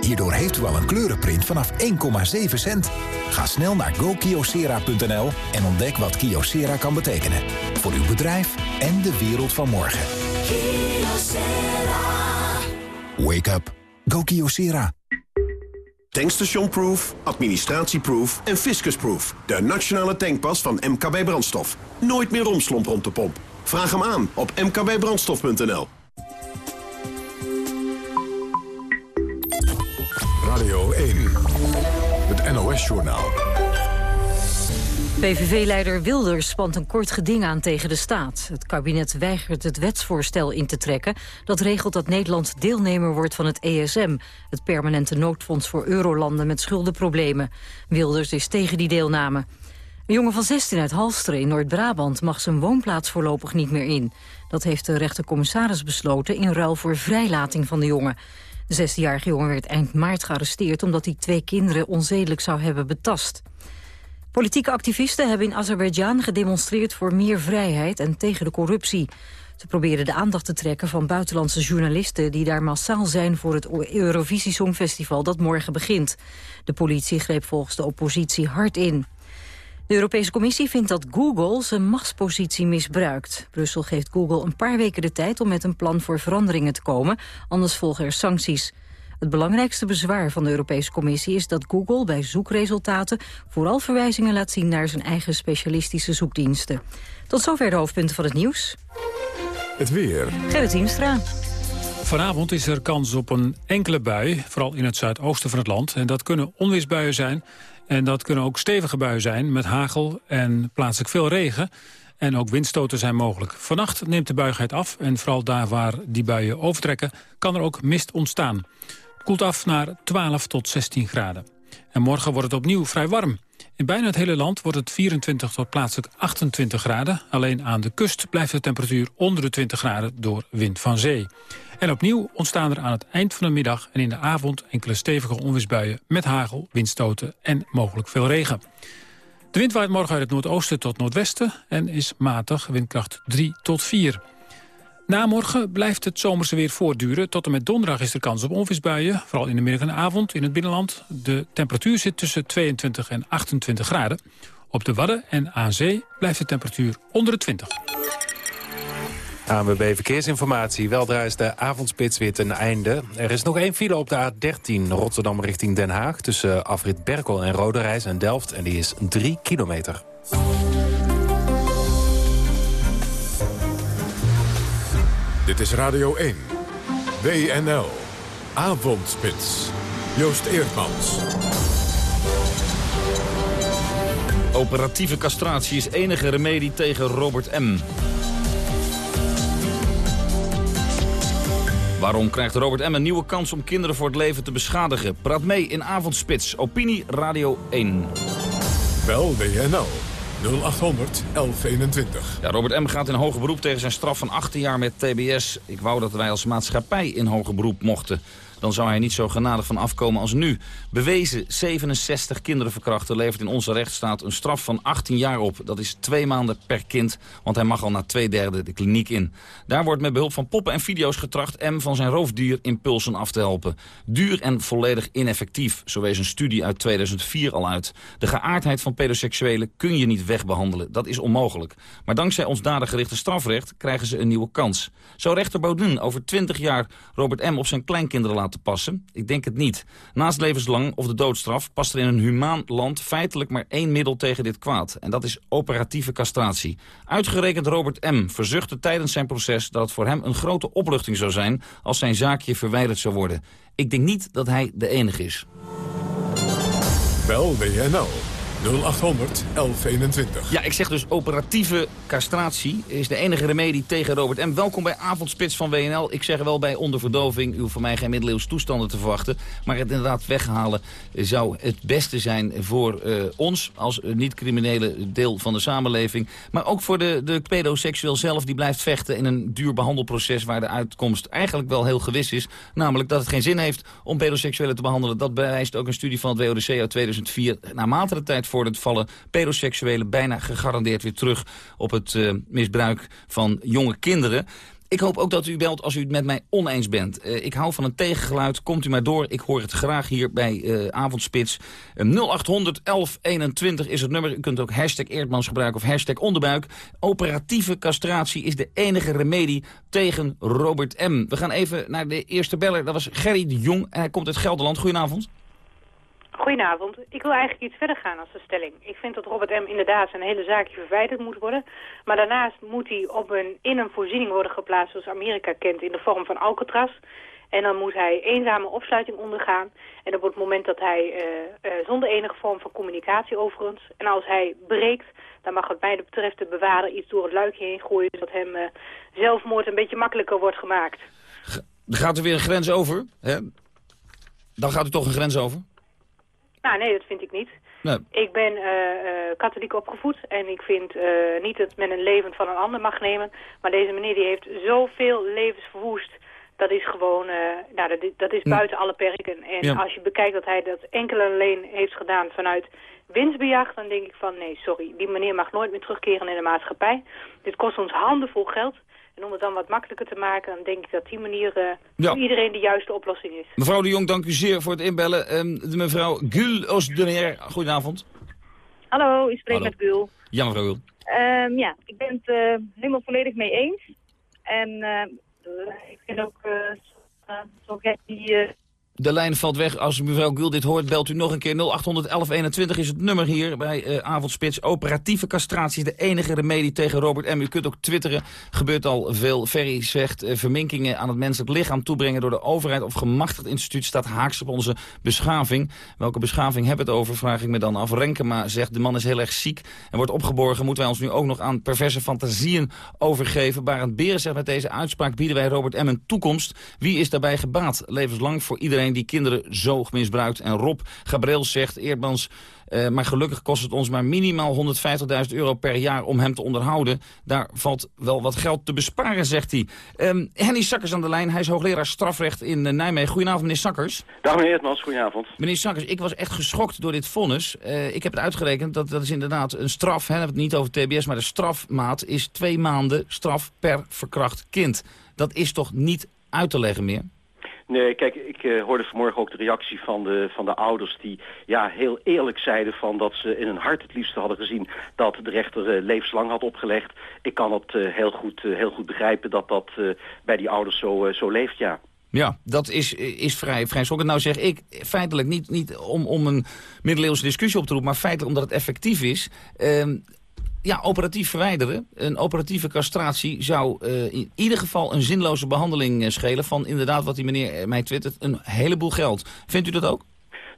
Hierdoor heeft u al een kleurenprint vanaf 1,7 cent. Ga snel naar gokyocera.nl en ontdek wat Kyocera kan betekenen. Voor uw bedrijf en de wereld van morgen. Wake up. Go Kyocera. Tankstationproof, administratieproof en fiscusproof. De nationale tankpas van MKB Brandstof. Nooit meer romslomp rond de pomp. Vraag hem aan op mkbbrandstof.nl. PVV-leider Wilders spant een kort geding aan tegen de staat. Het kabinet weigert het wetsvoorstel in te trekken... dat regelt dat Nederland deelnemer wordt van het ESM... het permanente noodfonds voor eurolanden met schuldenproblemen. Wilders is tegen die deelname. Een jongen van 16 uit Halsteren in Noord-Brabant... mag zijn woonplaats voorlopig niet meer in. Dat heeft de rechtercommissaris besloten... in ruil voor vrijlating van de jongen. De 16-jarige jongen werd eind maart gearresteerd... omdat hij twee kinderen onzedelijk zou hebben betast. Politieke activisten hebben in Azerbeidzjan gedemonstreerd voor meer vrijheid en tegen de corruptie. Ze proberen de aandacht te trekken van buitenlandse journalisten die daar massaal zijn voor het Eurovisie Songfestival dat morgen begint. De politie greep volgens de oppositie hard in. De Europese Commissie vindt dat Google zijn machtspositie misbruikt. Brussel geeft Google een paar weken de tijd om met een plan voor veranderingen te komen, anders volgen er sancties. Het belangrijkste bezwaar van de Europese Commissie is dat Google bij zoekresultaten vooral verwijzingen laat zien naar zijn eigen specialistische zoekdiensten. Tot zover de hoofdpunten van het nieuws. Het weer. Gerrit Hiemstra. Vanavond is er kans op een enkele bui, vooral in het zuidoosten van het land. En dat kunnen onweersbuien zijn. En dat kunnen ook stevige buien zijn met hagel en plaatselijk veel regen. En ook windstoten zijn mogelijk. Vannacht neemt de buigheid af en vooral daar waar die buien overtrekken... kan er ook mist ontstaan koelt af naar 12 tot 16 graden. En morgen wordt het opnieuw vrij warm. In bijna het hele land wordt het 24 tot plaatselijk 28 graden. Alleen aan de kust blijft de temperatuur onder de 20 graden door wind van zee. En opnieuw ontstaan er aan het eind van de middag en in de avond enkele stevige onweersbuien met hagel, windstoten en mogelijk veel regen. De wind waait morgen uit het noordoosten tot noordwesten en is matig, windkracht 3 tot 4. Na morgen blijft het zomerse weer voortduren. Tot en met donderdag is er kans op onweersbuien. Vooral in de middag en avond in het binnenland. De temperatuur zit tussen 22 en 28 graden. Op de Wadden en aan zee blijft de temperatuur onder de 20. ANWB Verkeersinformatie. Weldra is de avondspits weer ten einde. Er is nog één file op de A13 Rotterdam richting Den Haag... tussen afrit Berkel en Roderijs en Delft. En die is 3 kilometer. Dit is Radio 1. WNL. Avondspits. Joost Eerdmans. Operatieve castratie is enige remedie tegen Robert M. Waarom krijgt Robert M. een nieuwe kans om kinderen voor het leven te beschadigen? Praat mee in Avondspits. Opinie Radio 1. Bel WNL 0800 1121. Ja, Robert M. gaat in hoger beroep tegen zijn straf van 18 jaar met TBS. Ik wou dat wij als maatschappij in hoger beroep mochten dan zou hij niet zo genadig van afkomen als nu. Bewezen 67 kinderen verkrachten levert in onze rechtsstaat een straf van 18 jaar op. Dat is twee maanden per kind, want hij mag al na twee derde de kliniek in. Daar wordt met behulp van poppen en video's getracht M van zijn roofdierimpulsen af te helpen. Duur en volledig ineffectief, zo wees een studie uit 2004 al uit. De geaardheid van pedoseksuelen kun je niet wegbehandelen, dat is onmogelijk. Maar dankzij ons dadengerichte strafrecht krijgen ze een nieuwe kans. Zou rechter Baudin over 20 jaar Robert M. op zijn kleinkinderen laten te passen? Ik denk het niet. Naast levenslang of de doodstraf past er in een humaan land feitelijk maar één middel tegen dit kwaad. En dat is operatieve castratie. Uitgerekend Robert M. verzuchtte tijdens zijn proces dat het voor hem een grote opluchting zou zijn als zijn zaakje verwijderd zou worden. Ik denk niet dat hij de enige is. Bel WNL 0800 1121. Ja, ik zeg dus operatieve castratie is de enige remedie tegen Robert M. Welkom bij Avondspits van WNL. Ik zeg wel bij onderverdoving, u hoeft van mij geen middeleeuws toestanden te verwachten. Maar het inderdaad weghalen zou het beste zijn voor uh, ons als niet-criminele deel van de samenleving. Maar ook voor de, de pedoseksueel zelf die blijft vechten in een duur behandelproces waar de uitkomst eigenlijk wel heel gewis is. Namelijk dat het geen zin heeft om pedoseksuelen te behandelen. Dat bewijst ook een studie van het WODC uit 2004. Naarmate de tijd voordat vallen pedoseksuelen bijna gegarandeerd weer terug op het uh, misbruik van jonge kinderen. Ik hoop ook dat u belt als u het met mij oneens bent. Uh, ik hou van een tegengeluid. Komt u maar door. Ik hoor het graag hier bij uh, Avondspits. 0800 1121 is het nummer. U kunt ook hashtag Eerdmans gebruiken of hashtag onderbuik. Operatieve castratie is de enige remedie tegen Robert M. We gaan even naar de eerste beller. Dat was Gerry de Jong. Hij komt uit Gelderland. Goedenavond. Goedenavond. Ik wil eigenlijk iets verder gaan als de stelling. Ik vind dat Robert M. inderdaad zijn hele zaakje verwijderd moet worden. Maar daarnaast moet hij op een, in een voorziening worden geplaatst zoals Amerika kent in de vorm van Alcatraz. En dan moet hij eenzame opsluiting ondergaan. En op het moment dat hij, uh, uh, zonder enige vorm van communicatie overigens, en als hij breekt, dan mag het mij betreft de bewaarder iets door het luikje heen gooien, zodat hem uh, zelfmoord een beetje makkelijker wordt gemaakt. Gaat er weer een grens over, hè? Dan gaat u toch een grens over? Nou, nee, dat vind ik niet. Nee. Ik ben uh, uh, katholiek opgevoed en ik vind uh, niet dat men een leven van een ander mag nemen. Maar deze meneer die heeft zoveel levens verwoest. Dat is gewoon, nou, dat, dat is buiten alle perken. En Ja. als je bekijkt dat hij dat enkel en alleen heeft gedaan vanuit winstbejag, dan denk ik van nee, sorry, die meneer mag nooit meer terugkeren in de maatschappij. Dit kost ons handenvol geld. En om het dan wat makkelijker te maken, dan denk ik dat die manier eh, Ja. voor iedereen de juiste oplossing is. Mevrouw de Jong, dank u zeer voor het inbellen. Ehm, de mevrouw Gul Osdenier, goedenavond. Hallo, ik spreek Hallo. met Gul. Ja, mevrouw Gul. Ehm, ja, ik ben het eh, helemaal volledig mee eens. En eh, ik vind ook zo- zo gek die... De lijn valt weg. Als mevrouw Gul dit hoort, belt u nog een keer. 0800 1121 is het nummer hier bij eh, Avondspits. Operatieve castratie de enige remedie tegen Robert M. U kunt ook twitteren. Gebeurt al veel. Ferry zegt eh, verminkingen aan het menselijk lichaam toebrengen door de overheid of gemachtigd instituut staat haaks op onze beschaving. Welke beschaving hebben we het over, vraag ik me dan af. Renkema zegt de man is heel erg ziek en wordt opgeborgen. Moeten wij ons nu ook nog aan perverse fantasieën overgeven? Barend Beren zegt met deze uitspraak bieden wij Robert M. een toekomst. Wie is daarbij gebaat? Levenslang voor iedereen die kinderen zo misbruikt. En Rob Gabriel zegt, Eerdmans, eh, maar gelukkig kost het ons maar minimaal 150.000 euro per jaar om hem te onderhouden. Daar valt wel wat geld te besparen, zegt hij. Ehm Henny Sakkers aan de lijn, hij is hoogleraar strafrecht in eh, Nijmegen. Goedenavond, meneer Sakkers. Dag meneer Eertmans, goedenavond. Meneer Sakkers, ik was echt geschokt door dit vonnis. Eh, ik heb het uitgerekend, dat, dat is inderdaad een straf. Hè, we hebben het niet over TBS, maar de strafmaat is twee maanden straf per verkracht kind. Dat is toch niet uit te leggen meer? Nee, kijk, ik eh, hoorde vanmorgen ook de reactie van de, van de ouders die ja, heel eerlijk zeiden van dat ze in hun hart het liefste hadden gezien dat de rechter eh, levenslang had opgelegd. Ik kan het eh, heel, goed, heel goed begrijpen dat dat bij die ouders zo, zo leeft, ja. Ja, dat is, is vrij, vrij schokkend. Nou zeg ik feitelijk niet, niet om, om een middeleeuwse discussie op te roepen... maar feitelijk omdat het effectief is. Ja, operatief verwijderen, een operatieve castratie... zou eh, in ieder geval een zinloze behandeling eh, schelen... van inderdaad wat die meneer eh, mij twittert, een heleboel geld. Vindt u dat ook?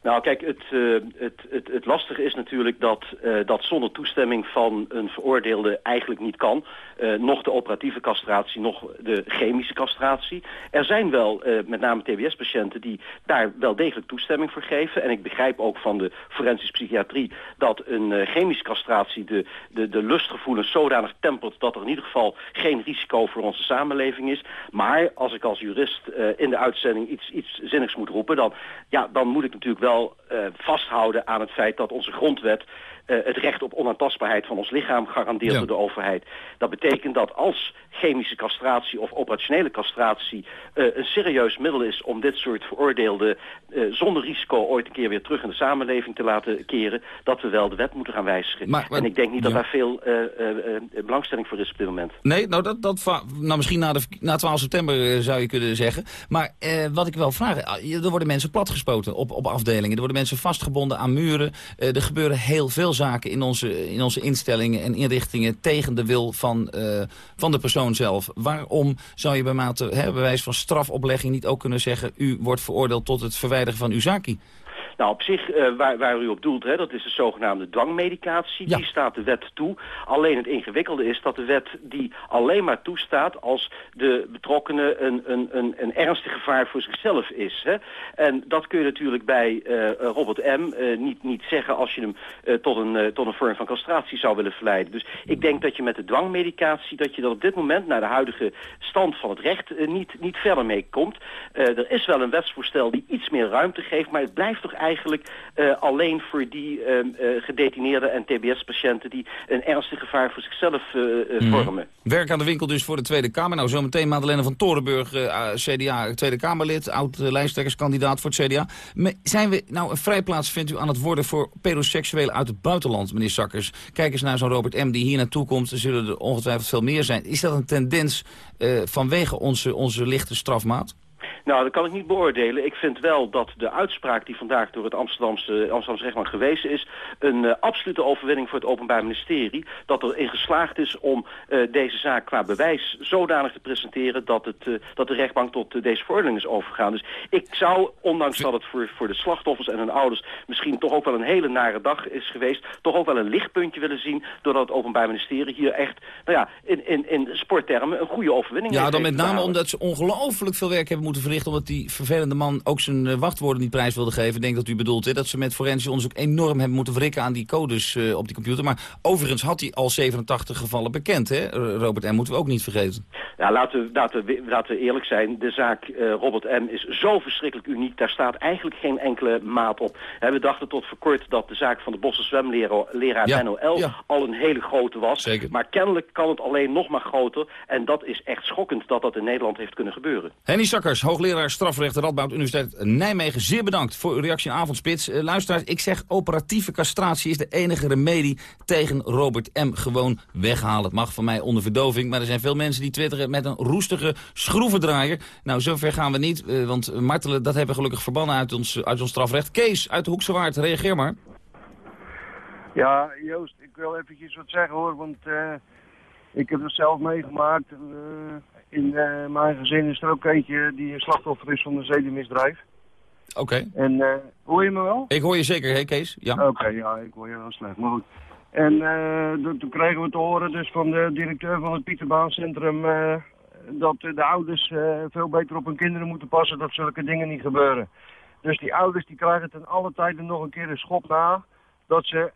Nou, kijk, het, uh, het, het, het, lastige is natuurlijk dat uh, dat zonder toestemming van een veroordeelde eigenlijk niet kan. Uh, nog de operatieve castratie, nog de chemische castratie. Er zijn wel, met name TBS-patiënten, die daar wel degelijk toestemming voor geven. En ik begrijp ook van de forensische psychiatrie dat een chemische castratie de, de, de lustgevoelens zodanig tempert dat er in ieder geval geen risico voor onze samenleving is. Maar als ik als jurist in de uitzending iets, iets zinnigs moet roepen, dan, ja, dan moet ik natuurlijk wel uh, vasthouden aan het feit dat onze grondwet het recht op onaantastbaarheid van ons lichaam garandeert ja. door de overheid. Dat betekent dat als chemische castratie of operationele castratie uh, een serieus middel is om dit soort veroordeelden uh, zonder risico ooit een keer weer terug in de samenleving te laten keren, dat we wel de wet moeten gaan wijzigen. Maar, maar, en ik denk niet ja. dat daar veel belangstelling voor is op dit moment. Nee, nou, dat, dat, nou misschien na, de, na 12 september zou je kunnen zeggen. Maar wat ik wel vraag, er worden mensen platgespoten op, op afdelingen. Er worden mensen vastgebonden aan muren. er gebeuren heel veel zaken in onze, in onze instellingen en inrichtingen tegen de wil van, uh, van de persoon zelf. Waarom zou je bij, mate, hè, wijze van strafoplegging niet ook kunnen zeggen... u wordt veroordeeld tot het verwijderen van uw zaki? Nou, op zich, uh, waar, waar u op doelt, hè, dat is de zogenaamde dwangmedicatie. Ja. Die staat de wet toe. Alleen het ingewikkelde is dat de wet die alleen maar toestaat... als de betrokkenen een, een, een, een ernstig gevaar voor zichzelf is. Hè. En dat kun je natuurlijk bij uh, Robert M. Uh, niet, niet zeggen als je hem tot, een, tot een vorm van castratie zou willen verleiden. Dus ik denk dat je met de dwangmedicatie... dat je dat op dit moment, naar de huidige stand van het recht... niet, niet verder mee komt. er is wel een wetsvoorstel die iets meer ruimte geeft... maar het blijft toch eigenlijk eigenlijk uh, alleen voor die uh, uh, gedetineerden en TBS-patiënten... die een ernstig gevaar voor zichzelf mm. vormen. Werk aan de winkel dus voor de Tweede Kamer. Nou, zometeen Madeleine van Torenburg, CDA, Tweede Kamerlid... oud-lijsttrekkerskandidaat voor het CDA. Maar zijn we nou een vrijplaats, vindt u, aan het worden... voor pedoseksuelen uit het buitenland, meneer Sakkers? Kijk eens naar zo'n Robert M. die hier naartoe komt. Er zullen er ongetwijfeld veel meer zijn. Is dat een tendens vanwege onze, onze lichte strafmaat? Nou, dat kan ik niet beoordelen. Ik vind wel dat de uitspraak die vandaag door het Amsterdamse, Amsterdamse rechtbank gewezen is... een uh, absolute overwinning voor het Openbaar Ministerie. Dat er in geslaagd is om uh, deze zaak qua bewijs zodanig te presenteren... dat, het, uh, dat de rechtbank tot deze verordening is overgegaan. Dus ik zou, ondanks dat het voor, voor de slachtoffers en hun ouders... misschien toch ook wel een hele nare dag is geweest... toch ook wel een lichtpuntje willen zien... doordat het Openbaar Ministerie hier echt, nou ja, in, in, in sporttermen... een goede overwinning ja, heeft. Ja, dan met name omdat ze ongelooflijk veel werk hebben moeten verrichten omdat die vervelende man ook zijn uh, wachtwoorden niet prijs wilde geven. Ik denk dat u bedoelt hè, dat ze met forensisch onderzoek enorm hebben moeten wrikken aan die codes uh, op die computer. Maar overigens had hij al 87 gevallen bekend, hè? Robert M. moeten we ook niet vergeten. Ja, laten we, laten we, laten we eerlijk zijn. De zaak uh, Robert M. is zo verschrikkelijk uniek. Daar staat eigenlijk geen enkele maat op. we dachten tot voor kort dat de zaak van de Bosse zwemleraar ja, NOL ja. al een hele grote was. Zeker. Maar kennelijk kan het alleen nog maar groter. En dat is echt schokkend dat dat in Nederland heeft kunnen gebeuren. Henny Hoogleraar strafrecht Radboud Universiteit Nijmegen. Zeer bedankt voor uw reactie in Avondspits. Uh, luisteraars, ik zeg operatieve castratie is de enige remedie tegen Robert M. Gewoon weghalen. Het mag van mij onder verdoving, maar er zijn veel mensen die twitteren met een roestige schroevendraaier. Nou, zover gaan we niet, uh, want martelen, dat hebben we gelukkig verbannen uit ons, uit ons strafrecht. Kees, uit de Hoekse Waard, reageer maar. Ja, Joost, ik wil eventjes wat zeggen hoor, want uh, ik heb het zelf meegemaakt. In uh, mijn gezin is er ook eentje die een slachtoffer is van een zedenmisdrijf. Oké. Okay. En uh, hoor je me wel? Ik hoor je zeker, hè Kees? Ja. Oké, okay, ja, ik hoor je wel slecht. Maar goed. En uh, toen kregen we te horen dus van de directeur van het Pieterbaancentrum... dat de ouders veel beter op hun kinderen moeten passen, dat zulke dingen niet gebeuren. Dus die ouders die krijgen ten alle tijden nog een keer een schop na... dat ze,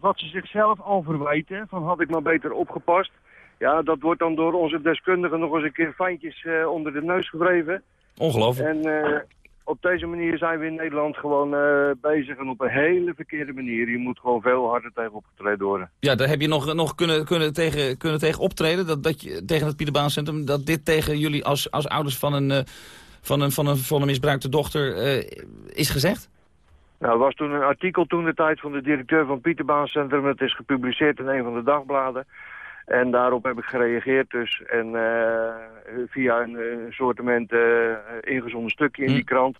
wat ze zichzelf al verwijten, van had ik maar beter opgepast... Ja, dat wordt dan door onze deskundigen nog eens een keer fijntjes uh, onder de neus gewreven. Ongelooflijk. En uh, op deze manier zijn we in Nederland gewoon uh, bezig en op een hele verkeerde manier. Je moet gewoon veel harder tegen opgetreden worden. Ja, daar heb je nog, nog kunnen, kunnen, tegen, kunnen tegen optreden, dat, dat je, tegen het Pieterbaancentrum, dat dit tegen jullie als, als ouders van een, van een, van een, van een misbruikte dochter is gezegd? Nou, er was toen een artikel toen de tijd van de directeur van het Pieterbaancentrum. Het is gepubliceerd in een van de dagbladen. En daarop heb ik gereageerd dus. En uh, via een, een soortement uh, ingezonden stukje in die krant.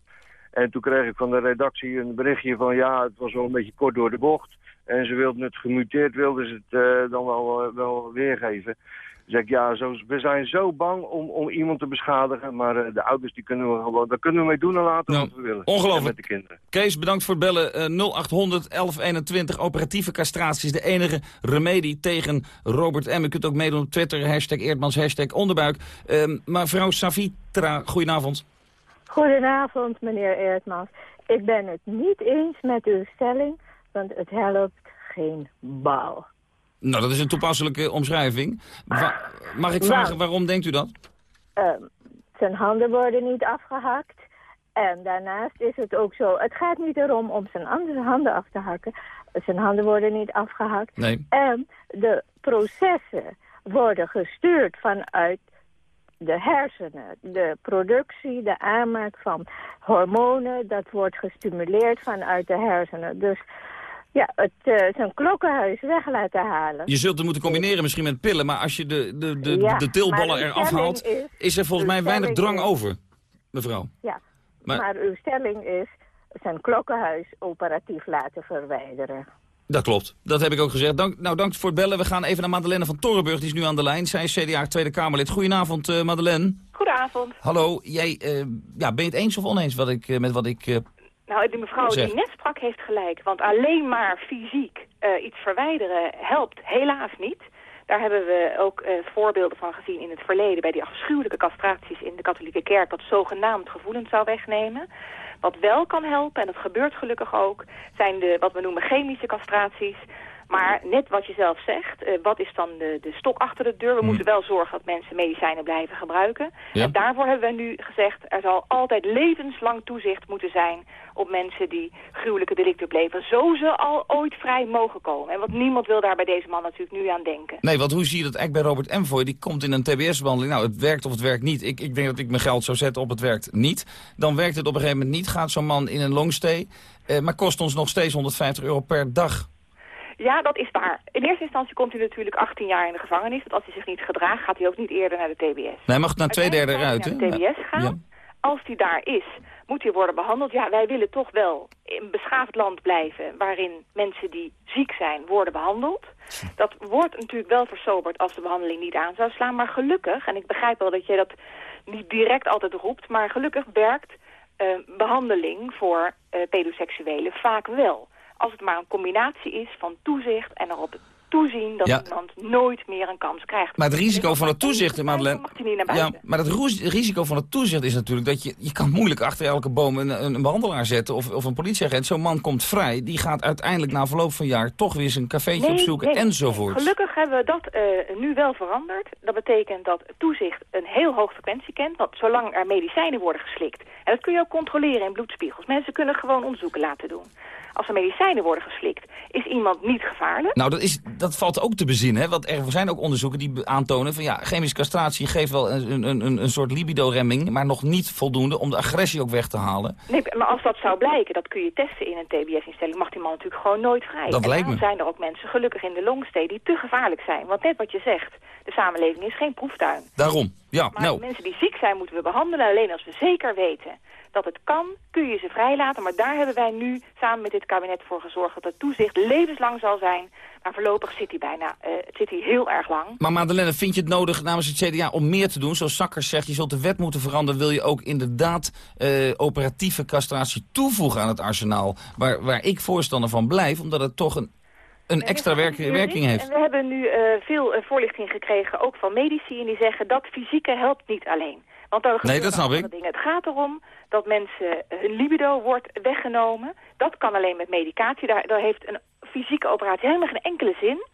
En toen kreeg ik van de redactie een berichtje van... ja, het was wel een beetje kort door de bocht. En ze wilden het gemuteerd, wilden ze het uh, dan wel, wel weergeven. Zeg ik, ja, zo, we zijn zo bang om, om iemand te beschadigen. Maar eh, de ouders, die kunnen we gewoon, daar kunnen we mee doen en laten Nou, wat we willen. ongelooflijk. Met de kinderen. Kees, bedankt voor het bellen. Eh, 0800 1121. Operatieve castratie is de enige remedie tegen Robert M. U kunt ook meedoen op Twitter. Hashtag Eerdmans, hashtag onderbuik. Ehm, mevrouw Savitra, goedenavond. Goedenavond, meneer Eertmans. Ik ben het niet eens met uw stelling, want het helpt geen bal. Nou, dat is een toepasselijke omschrijving. Wa- mag ik vragen, Nou. waarom denkt u dat? Ehm, zijn handen worden niet afgehakt. En daarnaast is het ook zo, het gaat niet erom om zijn andere handen af te hakken. Zijn handen worden niet afgehakt. Nee. En de processen worden gestuurd vanuit de hersenen. De productie, de aanmaak van hormonen, dat wordt gestimuleerd vanuit de hersenen. Dus ja, het eh, zijn klokkenhuis weg laten halen. Je zult het moeten combineren misschien met pillen, maar als je de, de, de, Ja, de uw eraf haalt, is- is er volgens mij weinig drang is- over, mevrouw. Ja, Maar- maar, uw stelling is zijn klokkenhuis operatief laten verwijderen. Dat klopt. Dat heb ik ook gezegd. Dank, nou, dank voor het bellen. We gaan even naar Madeleine van Torrenburg. Die is nu aan de lijn. Zij is CDA Tweede Kamerlid. Goedenavond, eh, Madeleine. Goedenavond. Hallo. Jij, eh, ja, ben je het eens of oneens wat ik, met wat ik... Nou, die mevrouw die net sprak heeft gelijk. Want alleen maar fysiek eh, iets verwijderen helpt helaas niet. Daar hebben we ook eh, voorbeelden van gezien in het verleden... bij die afschuwelijke castraties in de katholieke kerk... dat zogenaamd gevoelens zou wegnemen. Wat wel kan helpen, en dat gebeurt gelukkig ook... zijn de wat we noemen chemische castraties... Maar net wat je zelf zegt, eh, wat is dan de, de stok achter de deur? We moeten wel zorgen dat mensen medicijnen blijven gebruiken. Ja. En daarvoor hebben we nu gezegd, er zal altijd levenslang toezicht moeten zijn op mensen die gruwelijke delicten plegen. Zo ze al ooit vrij mogen komen. En want niemand wil daar bij deze man natuurlijk nu aan denken. Nee, want hoe zie je dat eigenlijk bij Robert M. voor? Die komt in een TBS-behandeling. Nou, het werkt of het werkt niet. Ik, ik denk dat ik mijn geld zou zetten op het werkt niet. Dan werkt het op een gegeven moment niet. Gaat zo'n man in een longstay. eh, maar kost ons nog steeds 150 euro per dag. Ja, dat is waar. In eerste instantie komt hij natuurlijk 18 jaar in de gevangenis. Want als hij zich niet gedraagt, gaat hij ook niet eerder naar de TBS. Hij mag na twee derde eruit, hè? Naar de TBS gaan. Als hij daar is, moet hij worden behandeld. Ja, wij willen toch wel in een beschaafd land blijven... waarin mensen die ziek zijn worden behandeld. Dat wordt natuurlijk wel versoberd als de behandeling niet aan zou slaan. Maar gelukkig, en ik begrijp wel dat je dat niet direct altijd roept... maar gelukkig werkt eh, behandeling voor eh pedoseksuelen vaak wel. Als het maar een combinatie is van toezicht en erop toezien... dat Ja. iemand nooit meer een kans krijgt. Maar het risico van het toezicht, Madeleine... mag hij niet naar Ja, maar het risico van het toezicht is natuurlijk dat je... je kan moeilijk achter elke boom een, een, behandelaar zetten of, of een politieagent. Zo'n man komt vrij, die gaat uiteindelijk na verloop van jaar... toch weer zijn cafeetje opzoeken nee, enzovoort. Gelukkig hebben we dat eh, nu wel veranderd. Dat betekent dat toezicht een heel hoog frequentie kent. Want zolang er medicijnen worden geslikt... en dat kun je ook controleren in bloedspiegels. Mensen kunnen gewoon onderzoeken laten doen. Als er medicijnen worden geslikt, is iemand niet gevaarlijk. Nou, dat, is, dat valt ook te bezinnen, hè? want er zijn ook onderzoeken die aantonen... van ja, chemische castratie geeft wel een, een, een, een soort libido-remming... maar nog niet voldoende om de agressie ook weg te halen. Nee, maar als dat zou blijken, dat kun je testen in een TBS-instelling... mag die man natuurlijk gewoon nooit vrij. Dat en lijkt me. zijn er ook mensen gelukkig in de longstay die te gevaarlijk zijn. Want net wat je zegt, de samenleving is geen proeftuin. Daarom, ja, Maar nou... mensen die ziek zijn moeten we behandelen. Alleen als we zeker weten dat het kan, kun je ze vrijlaten. Maar daar hebben wij nu samen met dit kabinet voor gezorgd... dat het toezicht levenslang zal zijn. Maar voorlopig zit hij bijna eh, zit hij heel erg lang. Maar Madeleine, vind je het nodig namens het CDA om meer te doen? Zoals Sakkers zegt, je zult de wet moeten veranderen. Wil je ook inderdaad eh, operatieve castratie toevoegen aan het arsenaal? Waar, waar ik voorstander van blijf, omdat het toch een, een extra werk- werking heeft. En we hebben nu eh, veel voorlichting gekregen, ook van medici... en die zeggen dat fysieke helpt niet alleen. Want er gebeuren dat snap ik. Dingen. Het gaat erom dat mensen hun libido wordt weggenomen. Dat kan alleen met medicatie. Daar, daar heeft een fysieke operatie helemaal geen enkele zin.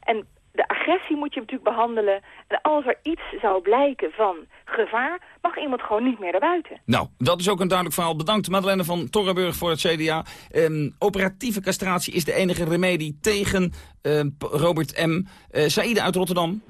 En de agressie moet je natuurlijk behandelen. En als er iets zou blijken van gevaar, mag iemand gewoon niet meer naar buiten. Nou, dat is ook een duidelijk verhaal. Bedankt Madeleine van Torrenburg voor het CDA. Ehm, operatieve castratie is de enige remedie tegen ehm, Robert M. Eh Saïda uit Rotterdam.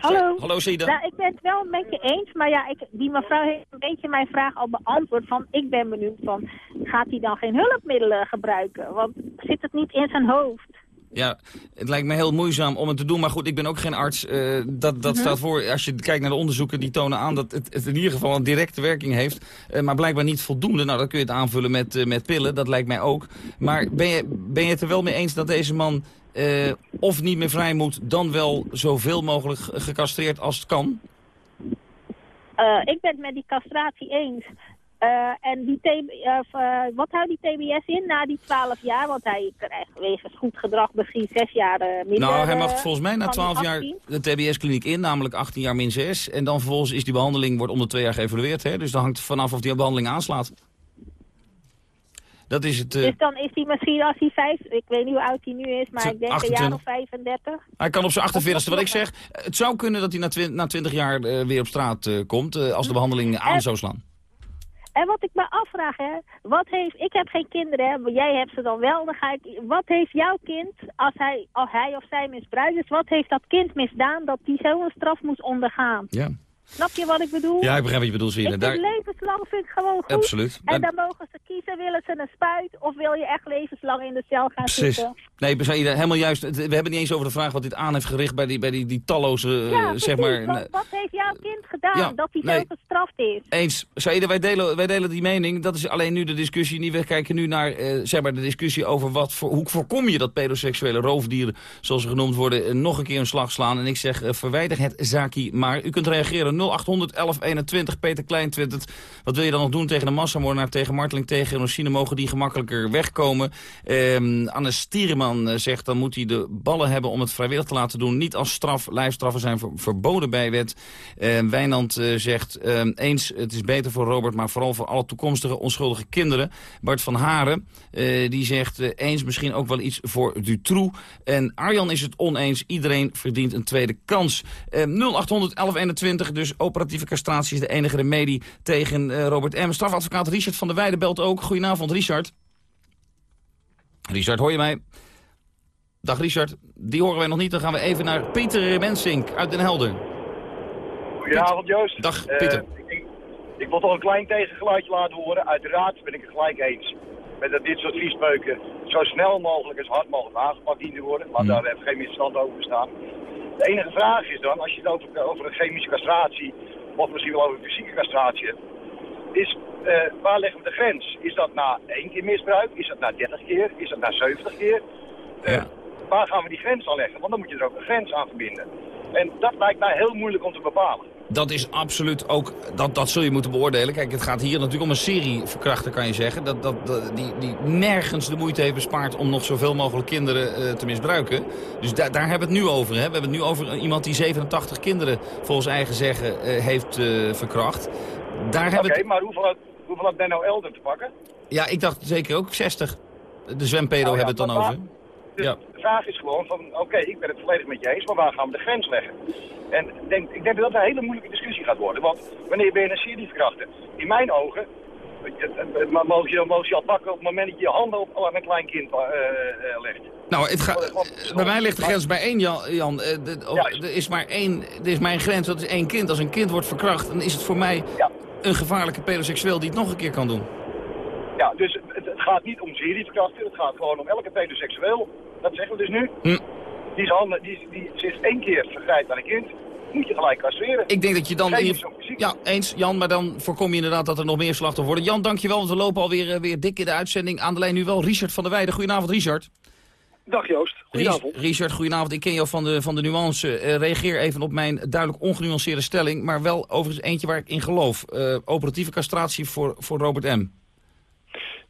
Hallo. Hallo, Saïda. Nou, ik ben het wel met je eens, maar ja, ik, die mevrouw heeft een beetje mijn vraag al beantwoord. Van, ik ben benieuwd van, gaat hij dan geen hulpmiddelen gebruiken? Want zit het niet in zijn hoofd? Ja, het lijkt me heel moeizaam om het te doen. Maar goed, ik ben ook geen arts. Uh, dat dat Mhm. staat voor, als je kijkt naar de onderzoeken, die tonen aan dat het, het in ieder geval een directe werking heeft. Uh, maar blijkbaar niet voldoende. Nou, dan kun je het aanvullen met, uh, met pillen. Dat lijkt mij ook. Maar ben je, ben je het er wel mee eens dat deze man of niet meer vrij moet... dan wel zoveel mogelijk gecastreerd als het kan? ik ben het met die castratie eens. Uh, en die uh, wat houdt die TBS in na die 12 jaar? Want hij krijgt wegens goed gedrag misschien 6 jaar uh, minder. Nou, hij mag volgens mij na 12 jaar de TBS-kliniek in, namelijk 18 jaar min 6. En dan vervolgens is die behandeling, wordt om de twee jaar geëvalueerd. Hè? Dus dan hangt vanaf of die behandeling aanslaat. Dat is het... Dus dan is hij misschien als hij 5, ik weet niet hoe oud hij nu is, maar ik denk 28. een jaar of 35. Hij kan op zijn 48ste, wat ik zeg. Het zou kunnen dat hij na, twi na 20 jaar weer op straat komt, als de behandeling aan zou slaan. En wat ik me afvraag, hè, wat heeft, ik heb geen kinderen, hè, maar jij hebt ze dan wel, dan ga ik, wat heeft jouw kind, als hij, als hij of zij misbruikt is, wat heeft dat kind misdaan dat hij zo'n straf moet ondergaan? Ja. Snap je wat ik bedoel? Ja, ik begrijp wat je bedoelt, Zweden. Daar... levenslang vind ik gewoon goed. Absoluut. En dan mogen ze kiezen, willen ze een spuit of wil je echt levenslang in de cel gaan Precies. zitten? Nee, helemaal juist. We hebben het niet eens over de vraag wat dit aan heeft gericht bij die, bij die, die talloze, ja, uh, zeg maar... Wat, wat, heeft jouw kind gedaan ja, dat hij nee. zo gestraft is? Eens. Saïda, wij delen, wij delen die mening. Dat is alleen nu de discussie niet. We kijken nu naar uh, zeg maar de discussie over wat voor, hoe voorkom je dat pedoseksuele roofdieren, zoals ze genoemd worden, uh, nog een keer een slag slaan. En ik zeg, verwijder het Zaki maar. U kunt reageren 0800 1121. Peter Klein twittert. Wat wil je dan nog doen tegen een massamoordenaar, tegen marteling, tegen genocide? Mogen die gemakkelijker wegkomen? Um, Anne Stiereman uh, zegt, dan moet hij de ballen hebben om het vrijwillig te laten doen. Niet als straf. Lijfstraffen zijn ver verboden bij wet. Uh, Wijnand uh, zegt, uh, eens, het is beter voor Robert, maar vooral voor alle toekomstige onschuldige kinderen. Bart van Haren, die zegt, eens misschien ook wel iets voor Dutroux. En Arjan is het oneens. Iedereen verdient een tweede kans. 0800 1121, dus operatieve castratie is de enige remedie tegen uh, Robert M. Strafadvocaat Richard van der Weijden belt ook. Goedenavond, Richard. Richard, hoor je mij? Dag Richard, die horen wij nog niet. Dan gaan we even naar Pieter Mensink uit Den Helder. Goedenavond Joost. Dag Pieter. Uh, ik, ik wil toch een klein tegengeluidje laten horen. Uiteraard ben ik het gelijk eens. Met dat dit soort viesbeuken zo snel mogelijk en zo hard mogelijk aangepakt dienen te worden. Laat mm. daar even geen misstand over bestaan. De enige vraag is dan, als je het over, over een chemische castratie of misschien wel over fysieke castratie hebt, is uh, waar leggen we de grens? Is dat na één keer misbruik? Is dat na 30 keer? Is dat na 70 keer? Uh, ja. Waar gaan we die grens aan leggen? Want dan moet je er ook een grens aan verbinden. En dat lijkt mij heel moeilijk om te bepalen. Dat is absoluut ook, dat, dat zul je moeten beoordelen. Kijk, het gaat hier natuurlijk om een serie verkrachten, kan je zeggen. Dat, dat, die, die nergens de moeite heeft bespaard om nog zoveel mogelijk kinderen uh, te misbruiken. Dus da daar hebben we het nu over. Hè? We hebben het nu over iemand die 87 kinderen, volgens eigen zeggen, uh, heeft uh, verkracht. Oké, okay, het... maar hoeveel, hoeveel had Benno Elder te pakken? Ja, ik dacht zeker ook 60. De zwempedo nou, ja, hebben het dan over. Dus ja. de vraag is gewoon van, oké, okay, ik ben het volledig met je eens, maar waar gaan we de grens leggen? En denk, ik denk dat dat een hele moeilijke discussie gaat worden. Want wanneer ben je een serie verkrachten? In mijn ogen maar mogen je, mogen je al pakken op het moment dat je je handen op een klein kind uh, uh, legt. Nou, het ga, bij mij ligt de grens bij één, Jan. Jan de, of, ja. Er is maar één, er is mijn grens, dat is één kind. Als een kind wordt verkracht, dan is het voor mij ja. een gevaarlijke pedoseksueel die het nog een keer kan doen. Ja, dus het, het gaat niet om serieverkrachting, het gaat gewoon om elke pedoseksueel. Dat zeggen we dus nu. Hm. Die, is handen, die, die zich één keer vergrijpt aan een kind, moet je gelijk castreren. Ik denk dat je dan... Je... Ja, eens Jan, maar dan voorkom je inderdaad dat er nog meer slachtoffers worden. Jan, dankjewel, want we lopen alweer uh, weer dik in de uitzending. Aan de lijn nu wel Richard van der Weijden. Goedenavond, Richard. Dag Joost, goedenavond. Richard, goedenavond. Ik ken jou van de, van de nuance. Uh, reageer even op mijn duidelijk ongenuanceerde stelling, maar wel overigens eentje waar ik in geloof. Uh, operatieve castratie voor, voor Robert M.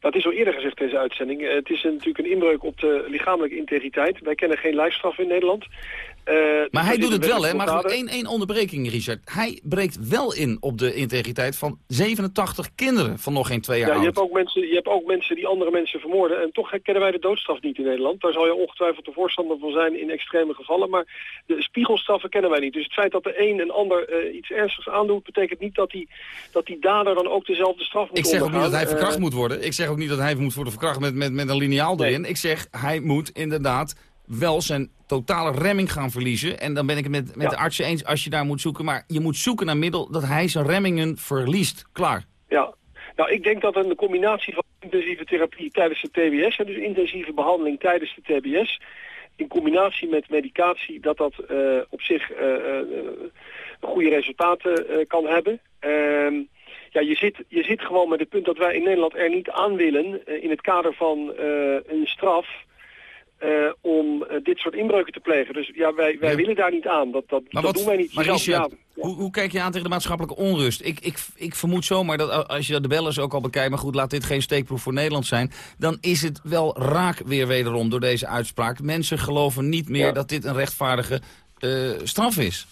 Dat is al eerder gezegd deze uitzending. Uh, het is natuurlijk een inbreuk op de lichamelijke integriteit. Wij kennen geen lijfstraf in Nederland. Uh, maar hij doet het wel, hè? Maar goed, één, één onderbreking, Richard. Hij breekt wel in op de integriteit van 87 kinderen van nog geen twee jaar ja, oud. Je hebt, ook mensen, je hebt ook mensen die andere mensen vermoorden. En toch kennen wij de doodstraf niet in Nederland. Daar zal je ongetwijfeld de voorstander van zijn in extreme gevallen. Maar de spiegelstraffen kennen wij niet. Dus het feit dat de een en ander uh, iets ernstigs aandoet... betekent niet dat die, dat die dader dan ook dezelfde straf moet Ik zeg ondergaan. ook niet dat hij verkracht uh, moet worden. Ik zeg ook niet dat hij moet worden verkracht met, met, met een liniaal nee. erin. Ik zeg, hij moet inderdaad wel zijn totale remming gaan verliezen. En dan ben ik het met, met ja. de artsen eens als je daar moet zoeken. Maar je moet zoeken naar middel dat hij zijn remmingen verliest. Klaar. Ja, nou ik denk dat een combinatie van intensieve therapie tijdens de TBS... en dus intensieve behandeling tijdens de TBS... in combinatie met medicatie, dat dat op zich goede resultaten kan hebben. Ehm, ja, je zit, je zit gewoon met het punt dat wij in Nederland er niet aan willen in het kader van een straf uh, om uh, dit soort inbreuken te plegen. Dus ja, wij, wij willen daar niet aan. Dat, dat, maar dat wat, doen wij niet maar. Richard, Ja, Hoe, hoe kijk je aan tegen de maatschappelijke onrust? Ik, ik, ik vermoed zomaar dat als je de bellers ook al bekijkt... maar goed, laat dit geen steekproef voor Nederland zijn... dan is het wel raak weer wederom door deze uitspraak. Mensen geloven niet meer dat dit een rechtvaardige uh, straf is.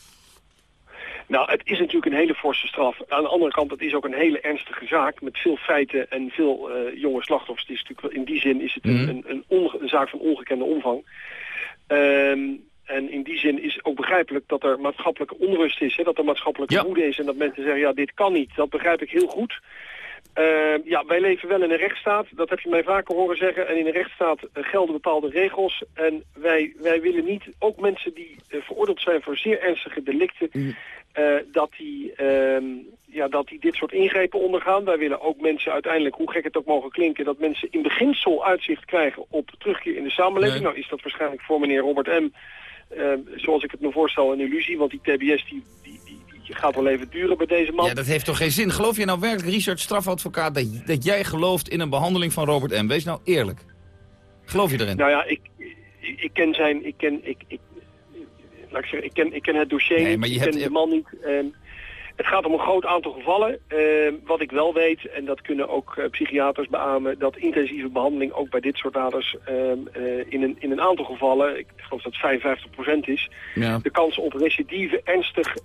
Nou, het is natuurlijk een hele forse straf. Aan de andere kant, het is ook een hele ernstige zaak... met veel feiten en veel uh, jonge slachtoffers. Het is natuurlijk, in die zin is het een, een, een, onge, een zaak van ongekende omvang. Um, en in die zin is ook begrijpelijk dat er maatschappelijke onrust is. Hè, dat er maatschappelijke ja. woede is en dat mensen zeggen... ja, dit kan niet. Dat begrijp ik heel goed. Uh, ja, wij leven wel in een rechtsstaat. Dat heb je mij vaker horen zeggen. En in een rechtsstaat gelden bepaalde regels. En wij, wij willen niet, ook mensen die uh, veroordeeld zijn voor zeer ernstige delicten... Mm. dat, die, ja, dat die dit soort ingrepen ondergaan. Wij willen ook mensen uiteindelijk, hoe gek het ook mogen klinken... dat mensen in beginsel uitzicht krijgen op terugkeer in de samenleving. Nee. Nou is dat waarschijnlijk voor meneer Robert M., zoals ik het me voorstel, een illusie. Want die TBS die, die, die gaat wel even duren bij deze man. Ja, dat heeft toch geen zin? Geloof je nou werkelijk, Richard, strafadvocaat, dat, dat jij gelooft in een behandeling van Robert M.? Wees nou eerlijk. Geloof je erin? Nou ja, ik, ik, ik ken zijn... Ik ken, ik, ik, laat ik zeggen, ik ken, ik ken het dossier nee, maar je ik hebt, ken de man niet. Um, het gaat om een groot aantal gevallen. Uh, wat ik wel weet, en dat kunnen ook uh, psychiaters beamen... dat intensieve behandeling ook bij dit soort daders uh, in, een, in een aantal gevallen... ik geloof dat het 55% is... Ja. de kans op recidive ernstig...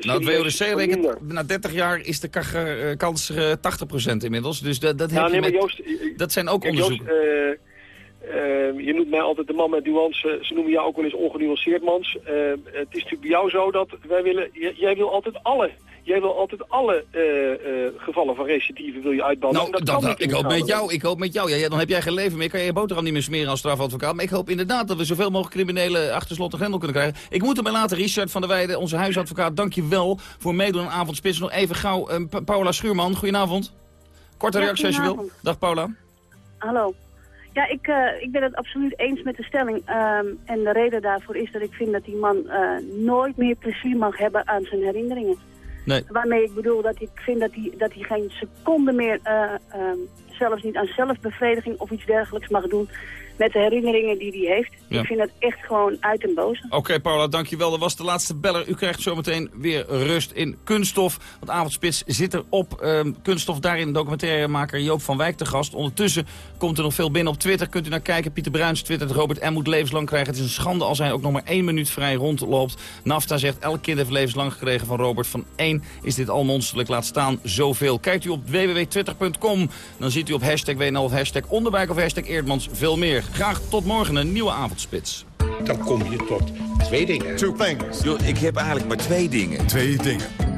nou, het WODC rekent, na 30 jaar is de kans 80% inmiddels. Dus dat, dat, heb ja, je nee, met, Joost, dat zijn ook onderzoeken. Joost, je noemt mij altijd de man met nuance. Ze noemen jou ook wel eens ongenuanceerd mans. Uh, het is natuurlijk bij jou zo dat wij willen... Jij wil altijd alle... Jij wil altijd alle uh, gevallen van recidive wil je uitbannen. Nou, dat, dat ik hoop met jou. Ik hoop met jou. Ja, ja, dan heb jij geen leven meer. Kan je je boterham niet meer smeren als strafadvocaat. Maar ik hoop inderdaad dat we zoveel mogelijk criminelen achter slot en grendel kunnen krijgen. Ik moet ermee laten, Richard van der Weijden, onze huisadvocaat. Dank je wel voor meedoen aan avondspits. Nog even gauw, Paula Schuurman. Goedenavond. Korte ja, reactie als je wil. Dag Paula. Hallo. Ja, ik, uh, ik ben het absoluut eens met de stelling. Um, en de reden daarvoor is dat ik vind dat die man uh, nooit meer plezier mag hebben aan zijn herinneringen. Nee. Waarmee ik bedoel dat ik vind dat hij, dat hij geen seconde meer, uh, um, zelfs niet aan zelfbevrediging of iets dergelijks mag doen met de herinneringen die hij heeft. Ja. Ik vind dat echt gewoon uit en boze. Oké okay, Paula, dankjewel. Dat was de laatste beller. U krijgt zometeen weer rust in Kunststof. Want Avondspits zit erop. Um, kunststof, daarin documentairemaker Joop van Wijk te gast. Ondertussen komt er nog veel binnen op Twitter. Kunt u naar kijken. Pieter Bruins twittert. Robert M. moet levenslang krijgen. Het is een schande als hij ook nog maar één minuut vrij rondloopt. NAFTA zegt elk kind heeft levenslang gekregen van Robert. Van één is dit al monsterlijk. Laat staan zoveel. Kijkt u op www.twitter.com. Dan ziet u op hashtag WNL of hashtag Onderwijk of hashtag Eerdmans veel meer. Graag tot morgen een nieuwe avondspits. Dan kom je tot twee dingen. Two things. Yo, ik heb eigenlijk maar twee dingen. Twee dingen.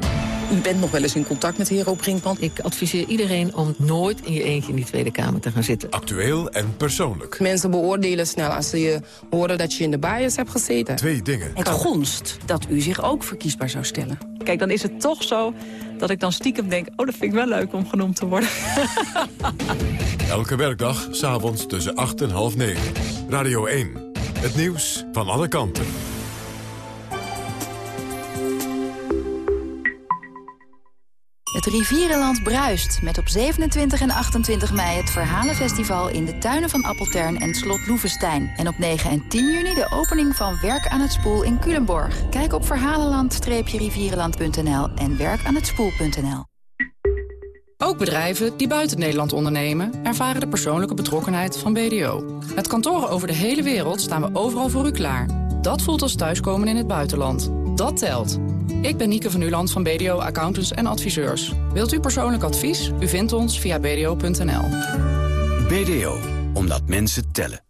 U bent nog wel eens in contact met Hero Brinkman. Ik adviseer iedereen om nooit in je eentje in die Tweede Kamer te gaan zitten. Actueel en persoonlijk. Mensen beoordelen snel als ze je horen dat je in de bias hebt gezeten. Twee dingen. Het gonst dat u zich ook verkiesbaar zou stellen. Kijk, dan is het toch zo dat ik dan stiekem denk... oh, dat vind ik wel leuk om genoemd te worden. Elke werkdag, s'avonds tussen 8 en half 9. Radio 1. Het nieuws van alle kanten. Het Rivierenland bruist met op 27 en 28 mei het Verhalenfestival in de tuinen van Appeltern en Slot Loevestein. En op 9 en 10 juni de opening van Werk aan het Spoel in Culemborg. Kijk op verhalenland-rivierenland.nl en werkaanhetspoel.nl. Ook bedrijven die buiten Nederland ondernemen... ervaren de persoonlijke betrokkenheid van BDO. Met kantoren over de hele wereld staan we overal voor u klaar. Dat voelt als thuiskomen in het buitenland. Dat telt. Ik ben Nieke van Uland van BDO Accountants en Adviseurs. Wilt u persoonlijk advies? U vindt ons via bdo.nl. BDO, omdat mensen tellen.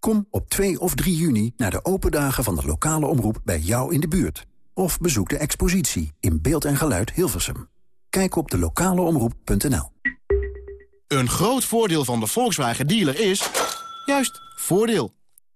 Kom op 2 of 3 juni naar de open dagen van de lokale omroep bij jou in de buurt. Of bezoek de expositie in beeld en geluid Hilversum. Kijk op de lokaleomroep.nl. Een groot voordeel van de Volkswagen dealer is... juist, voordeel.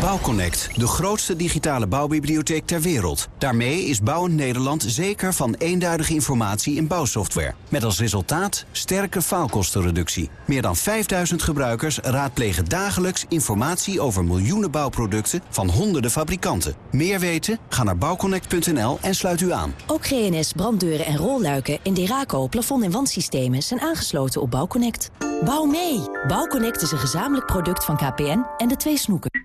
Bouwconnect, de grootste digitale bouwbibliotheek ter wereld. Daarmee is Bouwend Nederland zeker van eenduidige informatie in bouwsoftware. Met als resultaat sterke faalkostenreductie. Meer dan 5000 gebruikers raadplegen dagelijks informatie over miljoenen bouwproducten van honderden fabrikanten. Meer weten? Ga naar bouwconnect.nl en sluit u aan. Ook GNS branddeuren en rolluiken en Deraco plafond- en wandsystemen zijn aangesloten op Bouwconnect. Bouw mee! Bouwconnect is een gezamenlijk product van KPN en de twee snoeken.